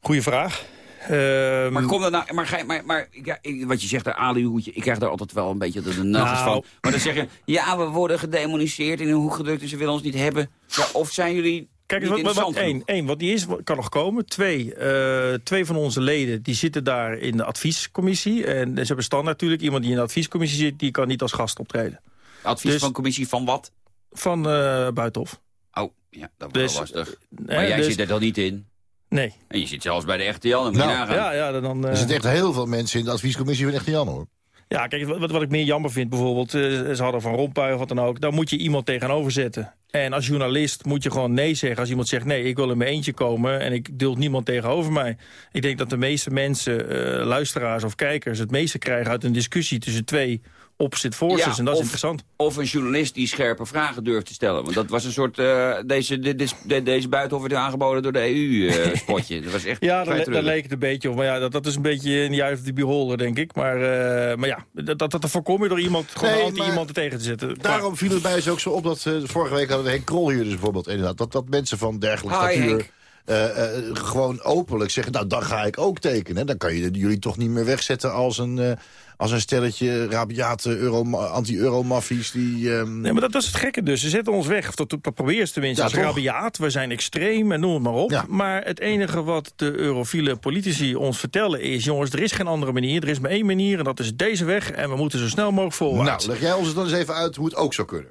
Goeie vraag. Ehm, Maar kom dan nou, maar, ga, maar, maar ja, wat je zegt, daar alihoedje, ik krijg daar altijd wel een beetje de nuggets Nou. van. Maar dan zeg je, ja, we worden gedemoniseerd in een hoek gedrukt en ze willen ons niet hebben. Ja, of zijn jullie Kijk eens, wat, wat, één, één, wat die is, kan nog komen. Twee, eh, twee van onze leden die zitten daar in de adviescommissie. En ze hebben standaard natuurlijk. Iemand die in de adviescommissie zit, die kan niet als gast optreden. Advies Dus- van commissie van wat? Van eh Buitenhof. Oh, ja, dat wordt Dus, wel lastig. eh, Maar jij dus- zit er dan niet in. Nee. En je zit zelfs bij de echte Jan, dan moet je Nou, nagaan. Ja, ja, dan... eh, Er zitten echt heel veel mensen in de adviescommissie van Echte Jan, hoor. Ja, kijk, wat, wat ik meer jammer vind bijvoorbeeld... eh, ze hadden Van Rompuy of wat dan ook... daar moet je iemand tegenover zetten. En als journalist moet je gewoon nee zeggen als iemand zegt... nee, ik wil in mijn eentje komen en ik duld niemand tegenover mij. Ik denk dat de meeste mensen, eh, luisteraars of kijkers... het meeste krijgen uit een discussie tussen twee opposite forces. en dat is of, interessant. Of een journalist die scherpe vragen durft te stellen. Want dat was een soort... eh, deze, dit is- de- deze buitenhof werd aangeboden door de EU-spotje. dat was echt Ja, daar, leek het een beetje op. Maar ja, dat, dat is een beetje in de juist die beholder, denk ik. Maar, eh, maar ja, dat, dat, dat voorkom je door iemand, gewoon Nee, iemand er tegen te zetten. Daarom viel het mij dus ook zo op dat eh, vorige week hadden we Henk Krol hier dus bijvoorbeeld inderdaad. Dat, dat mensen van dergelijke Hi, statuur Henk. eh, eh, gewoon openlijk zeggen, nou dan ga ik ook tekenen. Dan kan je jullie toch niet meer wegzetten als een, eh, als een stelletje rabiate euro, anti-euro-maffies die... ehm, Nee, maar dat, dat is het gekke dus. Ze zetten ons weg. Of dat, dat proberen ze tenminste. Ja, als toch? rabiaat, we zijn extreem en noem het maar op. Ja. Maar het enige wat de eurofiele politici ons vertellen is... jongens, er is geen andere manier. Er is maar één manier en dat is deze weg. En we moeten zo snel mogelijk voorwaarts. nou, leg jij ons het dan eens even uit hoe het ook zou kunnen.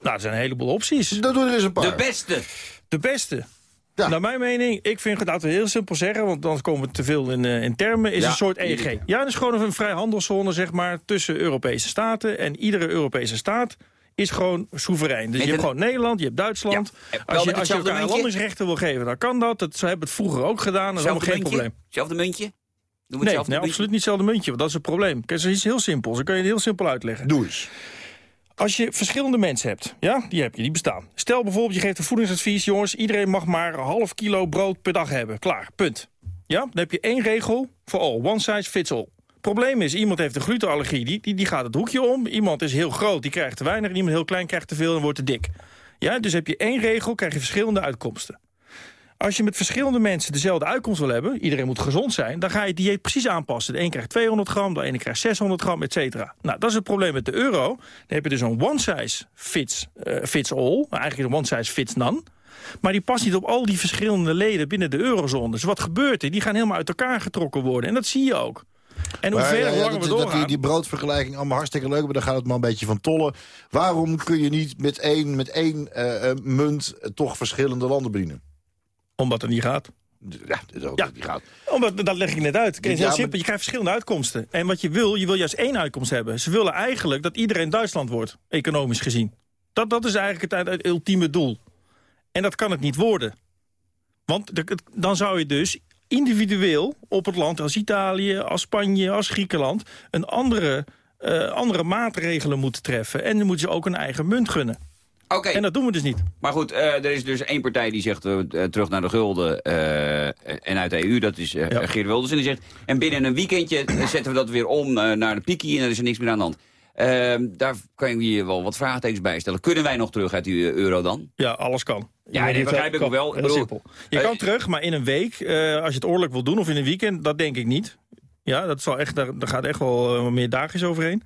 Nou, er zijn een heleboel opties. Dat doen er eens een paar. De beste. De beste. Ja. Naar mijn mening, ik vind, laten we heel simpel zeggen... want dan komen we te veel in, eh, in termen, is Ja, een soort EEG. Ja, dat is gewoon een vrijhandelszone zeg maar, tussen Europese staten. En iedere Europese staat is gewoon soeverein. Dus je hebt gewoon Nederland, je hebt Duitsland. Ja, als je, als je elkaar muntje? landingsrechten wil geven, dan kan dat. dat. Ze hebben het vroeger ook gedaan, dat is allemaal geen probleem. Hetzelfde muntje? Doen we Nee, nee absoluut niet hetzelfde muntje, want dat is het probleem. Kijk, het is heel simpel, zo kan je het heel simpel uitleggen. Doe eens. Als je verschillende mensen hebt, ja, die heb je, die bestaan. Stel bijvoorbeeld, je geeft een voedingsadvies... jongens, iedereen mag maar een half kilo brood per dag hebben. Klaar, punt. Ja, dan heb je één regel voor all. One size fits all. Probleem is, iemand heeft een glutenallergie, die, die, die gaat het hoekje om. Iemand is heel groot, die krijgt te weinig. Iemand heel klein krijgt te veel en wordt te dik. Ja, dus heb je één regel, krijg je verschillende uitkomsten. Als je met verschillende mensen dezelfde uitkomst wil hebben... iedereen moet gezond zijn, dan ga je het dieet precies aanpassen. De een krijgt 200 gram, de ene krijgt 600 gram, et cetera. Nou, dat is het probleem met de euro. Dan heb je dus een one size fits, eh, fits all. Eigenlijk een one size fits none. Maar die past niet op al die verschillende leden binnen de eurozone. Dus wat gebeurt er? Die gaan helemaal uit elkaar getrokken worden. En dat zie je ook. En hoe verder, ja, ja, we doorgaan... die, die broodvergelijking allemaal hartstikke leuk, maar daar gaat het maar een beetje van tollen. Waarom kun je niet met één, met één eh, eh, munt toch verschillende landen bedienen? Omdat het niet gaat. Ja, dat Ja. gaat. Omdat, dat leg ik net uit. Kijk, het is Ja, heel maar- simpel. Je krijgt verschillende uitkomsten. En wat je wil, je wil juist één uitkomst hebben. Ze willen eigenlijk dat iedereen Duitsland wordt, economisch gezien. Dat, dat is eigenlijk het, het ultieme doel. En dat kan het niet worden. Want de- dan zou je dus individueel op het land als Italië, als Spanje, als Griekenland... een andere, eh, andere maatregelen moeten treffen. En dan moeten ze ook een eigen munt gunnen. En dat doen we dus niet. maar goed, eh, er is dus één partij die zegt eh, eh, terug naar de gulden en uit de EU. Dat is Ja. Geert Wilders. En die zegt, en binnen een weekendje zetten we dat weer om naar de piekie en er is er niks meer aan de hand. Ehm, daar kan je je wel wat vraagtekens bij stellen. Kunnen wij nog terug uit die euro dan? Ja, alles kan. Ja, nee, Je begrijp ik kan. wel. Heel simpel. Je kan terug, maar in een week, als je het oorlijk wil doen... of in een weekend, dat denk ik niet. Ja, dat zal echt, daar, daar gaat echt wel meer dagjes overheen.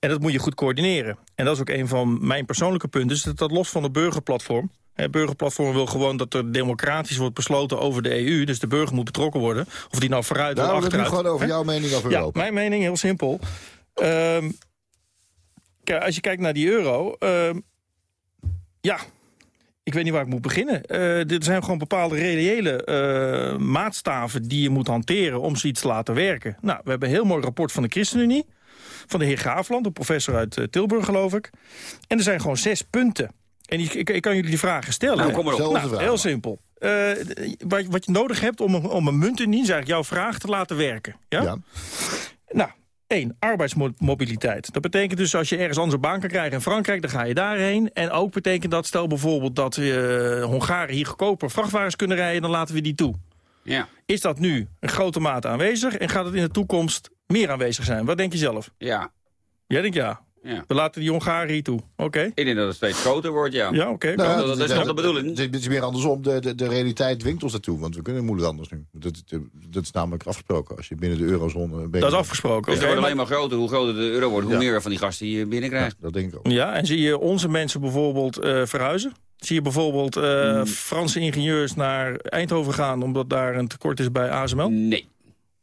En dat moet je goed coördineren. En dat is ook een van mijn persoonlijke punten. Dus dat, dat los van de burgerplatform. Het burgerplatform wil gewoon dat er democratisch wordt besloten over de EU. Dus de burger moet betrokken worden. Of die nou vooruit Nou, of we achteruit. nu gewoon over jouw mening over Ja, Europa. mijn mening, heel simpel. Ehm, kijk, als je kijkt naar die euro... ehm, ja, ik weet niet waar ik moet beginnen. Eh, er zijn gewoon bepaalde reële eh, maatstaven die je moet hanteren om zoiets te laten werken. Nou, we hebben een heel mooi rapport van de ChristenUnie. Van de heer Graafland, een professor uit eh, Tilburg geloof ik. En er zijn gewoon zes punten. En ik, ik kan jullie die vragen stellen. Nou, kom maar op. Nou, heel simpel. Eh, wat, wat je nodig hebt om, een- om een muntunie, is eigenlijk jouw vraag te laten werken. Ja? Ja. Nou, één, arbeidsmobiliteit. Dat betekent dus als je ergens anders een baan kan krijgen in Frankrijk, dan ga je daarheen. En ook betekent dat, stel bijvoorbeeld dat eh Hongaren hier goedkoper vrachtwagens kunnen rijden, dan laten we die toe. Ja, Is dat nu een grote mate aanwezig en gaat het in de toekomst meer aanwezig zijn? Wat denk je zelf? ja, Jij denkt ja. Ja. We laten die Hongaren hier toe. Oké. Ik denk dat het steeds groter wordt, ja. Ja, oké. Nou, dat- dat is nog de bedoeling. Het is meer andersom. De, de, de realiteit dwingt ons daartoe. Want we kunnen moeilijk anders nu. Dat, dat, dat is namelijk afgesproken. Als je binnen de eurozone bent. Dat is afgesproken. Dus het wordt maar- alleen maar groter. Hoe groter de euro wordt, hoe Ja. meer van die gasten je binnenkrijgt. Dat denk ik ook. Ja, en zie je onze mensen bijvoorbeeld eh, verhuizen? Zie je bijvoorbeeld eh, Hmm. Franse ingenieurs naar Eindhoven gaan... omdat daar een tekort is bij ASML? Nee,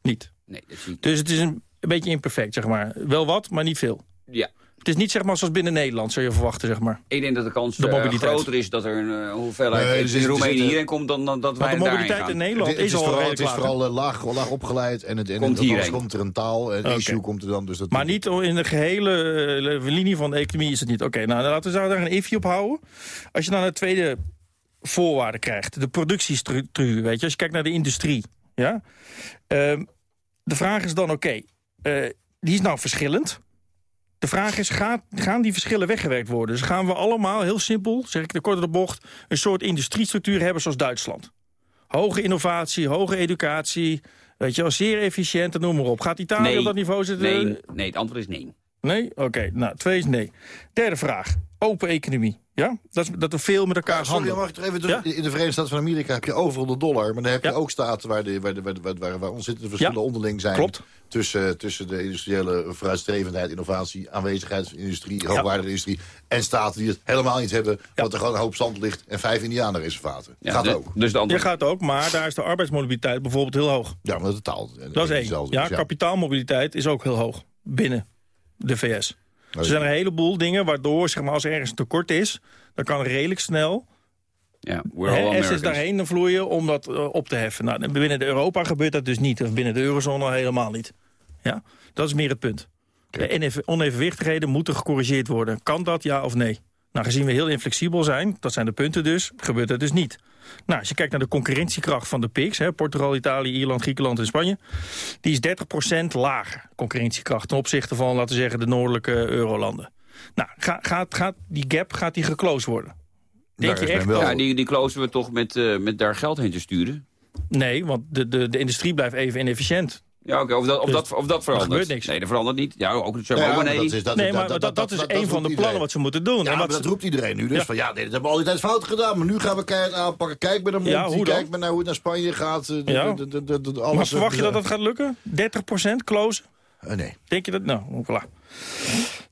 Niet. nee, dat zie ik. Dus het is een, een beetje imperfect, zeg maar. Wel wat, maar niet veel. Ja, Het is niet zeg maar zoals binnen Nederland, zou je verwachten, zeg maar. Ik denk dat de kans De eh, mobiliteit. groter is dat er een eh, hoeveelheid Nee, in er er Roemenië hierheen komt dan, dan dat Maar wij de mobiliteit gaan. in Nederland Het, het is is al vooral, het is vooral eh, laag, laag opgeleid en het en Komt hierheen. komt er een taal. En Oké. issue komt er dan. Dus dat Maar niet in de gehele eh, linie van de economie is het niet. Oké, nou laten we daar een ifje op houden. Als je dan het tweede voorwaarde krijgt, de productiestructuur, weet je, als je kijkt naar de industrie, ja. Ehm, de vraag is dan, oké, eh, die is nou verschillend. De vraag is, gaat, gaan die verschillen weggewerkt worden? Dus gaan we allemaal, heel simpel, zeg ik de korte de bocht... een soort industriestructuur hebben zoals Duitsland? Hoge innovatie, hoge educatie, weet je wel, zeer efficiënt, en noem maar op. Gaat Italië Nee. op dat niveau zitten? Nee, nee, het antwoord is nee. Nee? Oké, nou, twee is nee. Derde vraag. Open economie. Ja? Dat, is, dat we veel met elkaar Sorry, handelen. mag ik er even... Ja? In de Verenigde Staten van Amerika heb je overal de dollar. Maar dan heb je Ja. ook staten waar, de, waar, de, waar, de- waar, waar, ontzettende verschillen Ja. onderling zijn. Klopt. Tussen, tussen de industriële vooruitstrevendheid, innovatie, aanwezigheid van industrie, hoogwaardige industrie. En staten die het helemaal niet hebben, omdat er gewoon een hoop zand ligt en vijf indianenreservaten. Ja, Gaat de- ook. Dus de Je antwoord... gaat ook, maar daar is de arbeidsmobiliteit bijvoorbeeld heel hoog. Ja, maar de taal. Dat is één. hetzelfde Ja, kapitaalmobiliteit is ook heel hoog binnen de VS. Er zijn een heleboel dingen waardoor, zeg maar, als er ergens een tekort is... dan kan redelijk snel Ja, daarheen vloeien om dat eh, op te heffen. Nou, binnen de Europa gebeurt dat dus niet. Of binnen de eurozone al helemaal niet. Ja, dat is meer het punt. De oneven- onevenwichtigheden moeten gecorrigeerd worden. Kan dat, ja of nee? Nou, gezien we heel inflexibel zijn, dat zijn de punten dus, gebeurt dat dus niet. Nou, als je kijkt naar de concurrentiekracht van de PIX... Hè, Portugal, Italië, Ierland, Griekenland en Spanje... die is 30% lager, concurrentiekracht... ten opzichte van, laten we zeggen, de noordelijke eurolanden. Nou, gaat, gaat, gaat die gap gaat die geclosed worden? Denk Daar je echt wel- Ja, die, die closen we toch met, eh, met daar geld heen te sturen? Nee, want de, de, de industrie blijft even inefficiënt. Ja, oké, of, dat, of, Dus dat, of dat verandert. gebeurt niks. Nee, dat verandert niet. Ja, ook, zeg Ja, maar, ja, ook maar maar nee. dat is, dat, nee, maar dat, dat, is een van de plannen wat ze moeten doen. Ja, en maar wat dat ze- roept iedereen nu. Dus Ja. van ja, nee, dat hebben we al die tijd fout gedaan. Maar nu gaan we keihard aanpakken. Kijk Ja, hoe dan? kijk maar naar hoe het naar Spanje gaat. eh, Ja. de- de- de- de- de- alles, maar verwacht je eh, dat dat gaat lukken? 30% close? eh, nee. Denk je dat? Nou, voilà.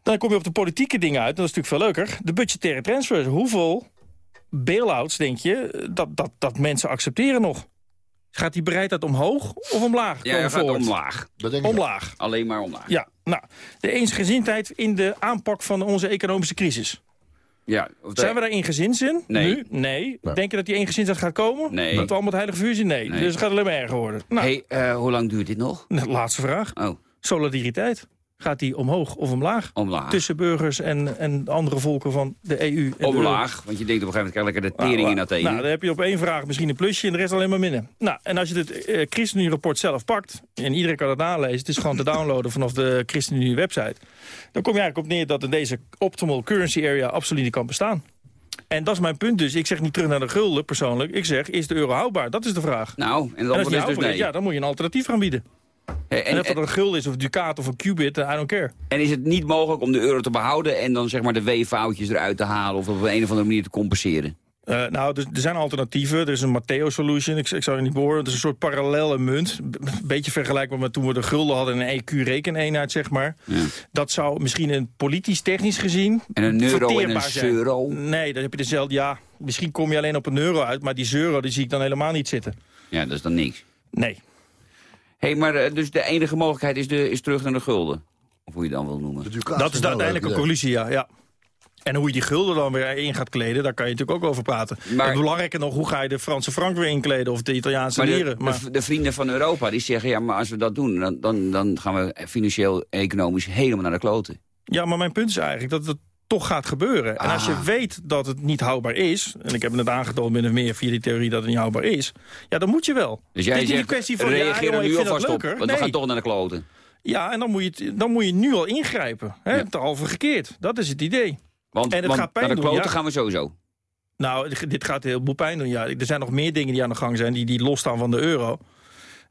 Dan kom je op de politieke dingen uit. Dat is natuurlijk veel leuker. De budgettaire transfers. Hoeveel bail-outs, denk je, dat, dat, dat mensen accepteren nog? Gaat die bereidheid omhoog of omlaag? Ja, hij gaat omlaag. Dat denk ik ook. Omlaag. Alleen maar omlaag. Ja, nou, de eensgezindheid in de aanpak van onze economische crisis. Ja, Zijn we daar in? Nee. Nu? Nee. Denk je dat die eensgezindheid gaat komen? Nee. Dat we allemaal het heilige vuur zien? Nee. Nee. Dus het gaat alleen maar erger worden. Nou, hey, eh, hoe lang duurt dit nog? laatste vraag. Oh, Solidariteit. Gaat die omhoog of omlaag? omlaag. Tussen burgers en, en andere volken van de EU. En de Omlaag, want je denkt op een gegeven moment lekker de tering in nou, Athene. nou, dan heb je op één vraag misschien een plusje en de rest alleen maar minnen. Nou, en als je het eh ChristenUnie-rapport zelf pakt... en iedereen kan het nalezen, het is gewoon te downloaden vanaf de ChristenUnie-website... dan kom je eigenlijk op neer dat in deze optimal currency area absoluut niet kan bestaan. En dat is mijn punt dus. Ik zeg niet terug naar de gulden persoonlijk. Ik zeg, is de euro houdbaar? Dat is de vraag. nou, en En als die is dus nee. ja, dan moet je een alternatief gaan bieden. En, en, of dat en, een gulden is, of een ducaat of een qubit, eh, I don't care. en is het niet mogelijk om de euro te behouden... en dan zeg maar de w-foutjes eruit te halen... of op een of andere manier te compenseren? Eh, nou, dus, er zijn alternatieven. Er is een Matteo Solution. Ik, ik zou je niet behoren. Het is een soort parallelle munt. Een beetje vergelijkbaar met toen we de gulden hadden... en een EQ-rekeneenheid, zeg maar. Ja. Dat zou misschien een politisch-technisch gezien... En een euro en een euro? Nee, dan heb je dezelfde... Ja, misschien kom je alleen op een euro uit... maar die euro die zie ik dan helemaal niet zitten. Ja, dat is dan niks. Nee. Hey, maar eh, dus de enige mogelijkheid is, de, is terug naar de gulden? Of hoe je het dan wil noemen. Dat is de uiteindelijke conclusie, ja. ja. En hoe je die gulden dan weer in gaat kleden, daar kan je natuurlijk ook over praten. Maar- En belangrijker nog, hoe ga je de Franse frank weer inkleden... of de Italiaanse Maar de. Maar de, de vrienden van Europa die zeggen... ja, maar als we dat doen, dan, dan, dan gaan we financieel, economisch helemaal naar de kloten. Ja, maar mijn punt is eigenlijk dat het toch gaat gebeuren. En als je Ah. weet dat het niet houdbaar is... en ik heb het net aangetoond min of meer via die theorie dat het niet houdbaar is... ja, dan moet je wel. Dus jij het is niet zegt, een kwestie van, ja, reageer er ik nu alvast op, want nee. we gaan toch naar de kloten. Ja, en dan moet, je dan moet je nu al ingrijpen. Hè? Ja. Halve gekeerd. Dat is het idee. Want, En het want gaat pijn naar de kloten ja. gaan we sowieso. Nou, dit- dit gaat heel veel pijn doen. Ja, er zijn nog meer dingen die aan de gang zijn... die, die losstaan van de euro.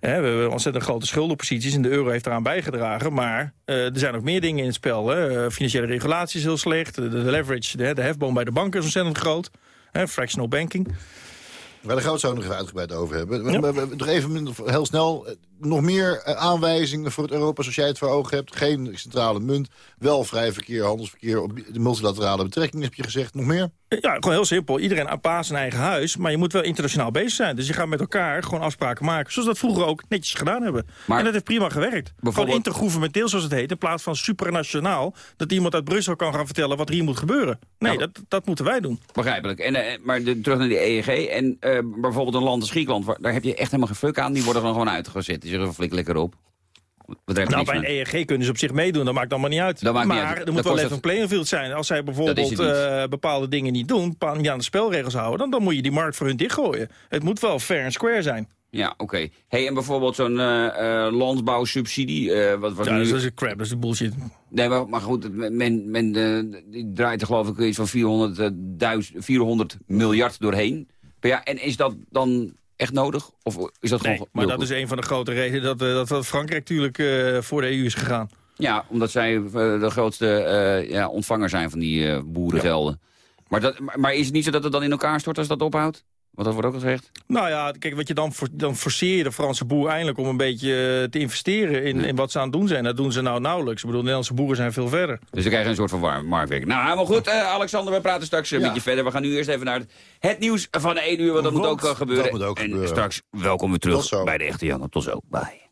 We hebben ontzettend grote schuldenposities en de euro heeft eraan bijgedragen. Maar eh, er zijn ook meer dingen in het spel. Hè. Eh, Financiële regulatie is heel slecht. De, leverage, de, de hefboom bij de banken is ontzettend groot. Hè, fractional banking. Maar daar gaan we het zo nog uitgebreid over hebben. Ja. Nog even heel snel. Nog meer eh, aanwijzingen voor het Europa zoals jij het voor ogen hebt? Geen centrale munt, wel vrij verkeer, handelsverkeer... op de multilaterale betrekkingen, heb je gezegd. Nog meer? Ja, gewoon heel simpel. Iedereen aan zijn eigen huis. Maar je moet wel internationaal bezig zijn. Dus je gaat met elkaar gewoon afspraken maken. Zoals we dat vroeger ook netjes gedaan hebben. Maar- en dat heeft prima gewerkt. Gewoon Bijvoorbeeld- intergouvernementeel zoals het heet. In plaats van supranationaal. Dat iemand uit Brussel kan gaan vertellen wat er hier moet gebeuren. Nee, dat, dat moeten wij doen. Begrijpelijk. En, eh, maar de, terug naar die EEG. En eh, bijvoorbeeld een land als Griekenland, waar- daar heb je echt helemaal geen fuck aan. Die worden dan gewoon uitgezet. Die zeggen, flik lekker op. Nou, bij een. EEG kunnen ze op zich meedoen. Dat maakt allemaal niet uit. Niet maar uit. er Dat moet wel even een playing field zijn. Als zij bijvoorbeeld eh, bepaalde dingen niet doen... niet aan de spelregels houden... Dan, dan moet je die markt voor hun dichtgooien. Het moet wel fair en square zijn. Ja, oké. Hey, en bijvoorbeeld zo'n eh, eh, landbouwsubsidie. wat, wat Ja, nu... dat is crap, dat is bullshit. Nee, maar, maar goed, men, men die draait er geloof ik iets van 400, eh, duizend- 400 miljard doorheen. per jaar. en is dat dan echt nodig? Of is dat gewoon... Maar dat is een van de grote redenen dat, eh, dat, Frankrijk natuurlijk eh, voor de EU is gegaan. Ja, omdat zij eh, de grootste ja, ontvanger zijn van die boerengelden. Maar, dat, maar, maar is het niet zo dat het dan in elkaar stort als dat ophoudt? Want dat wordt ook gezegd. Nou ja, kijk, wat je dan, for- dan forceer je de Franse boer eindelijk om een beetje eh, te investeren in, in wat ze aan het doen zijn. Dat doen ze nou nauwelijks. Ik bedoel, de Nederlandse boeren zijn veel verder. Dus dan krijg je een soort van warm marktwerking. Nou, helemaal goed. eh, Alexander, we praten straks een Ja. beetje verder. We gaan nu eerst even naar het, het nieuws van 1 uur, want dat moet ook eh, gebeuren. dat moet ook en gebeuren. straks welkom weer terug bij de Echte Jan. Tot zo. Bye.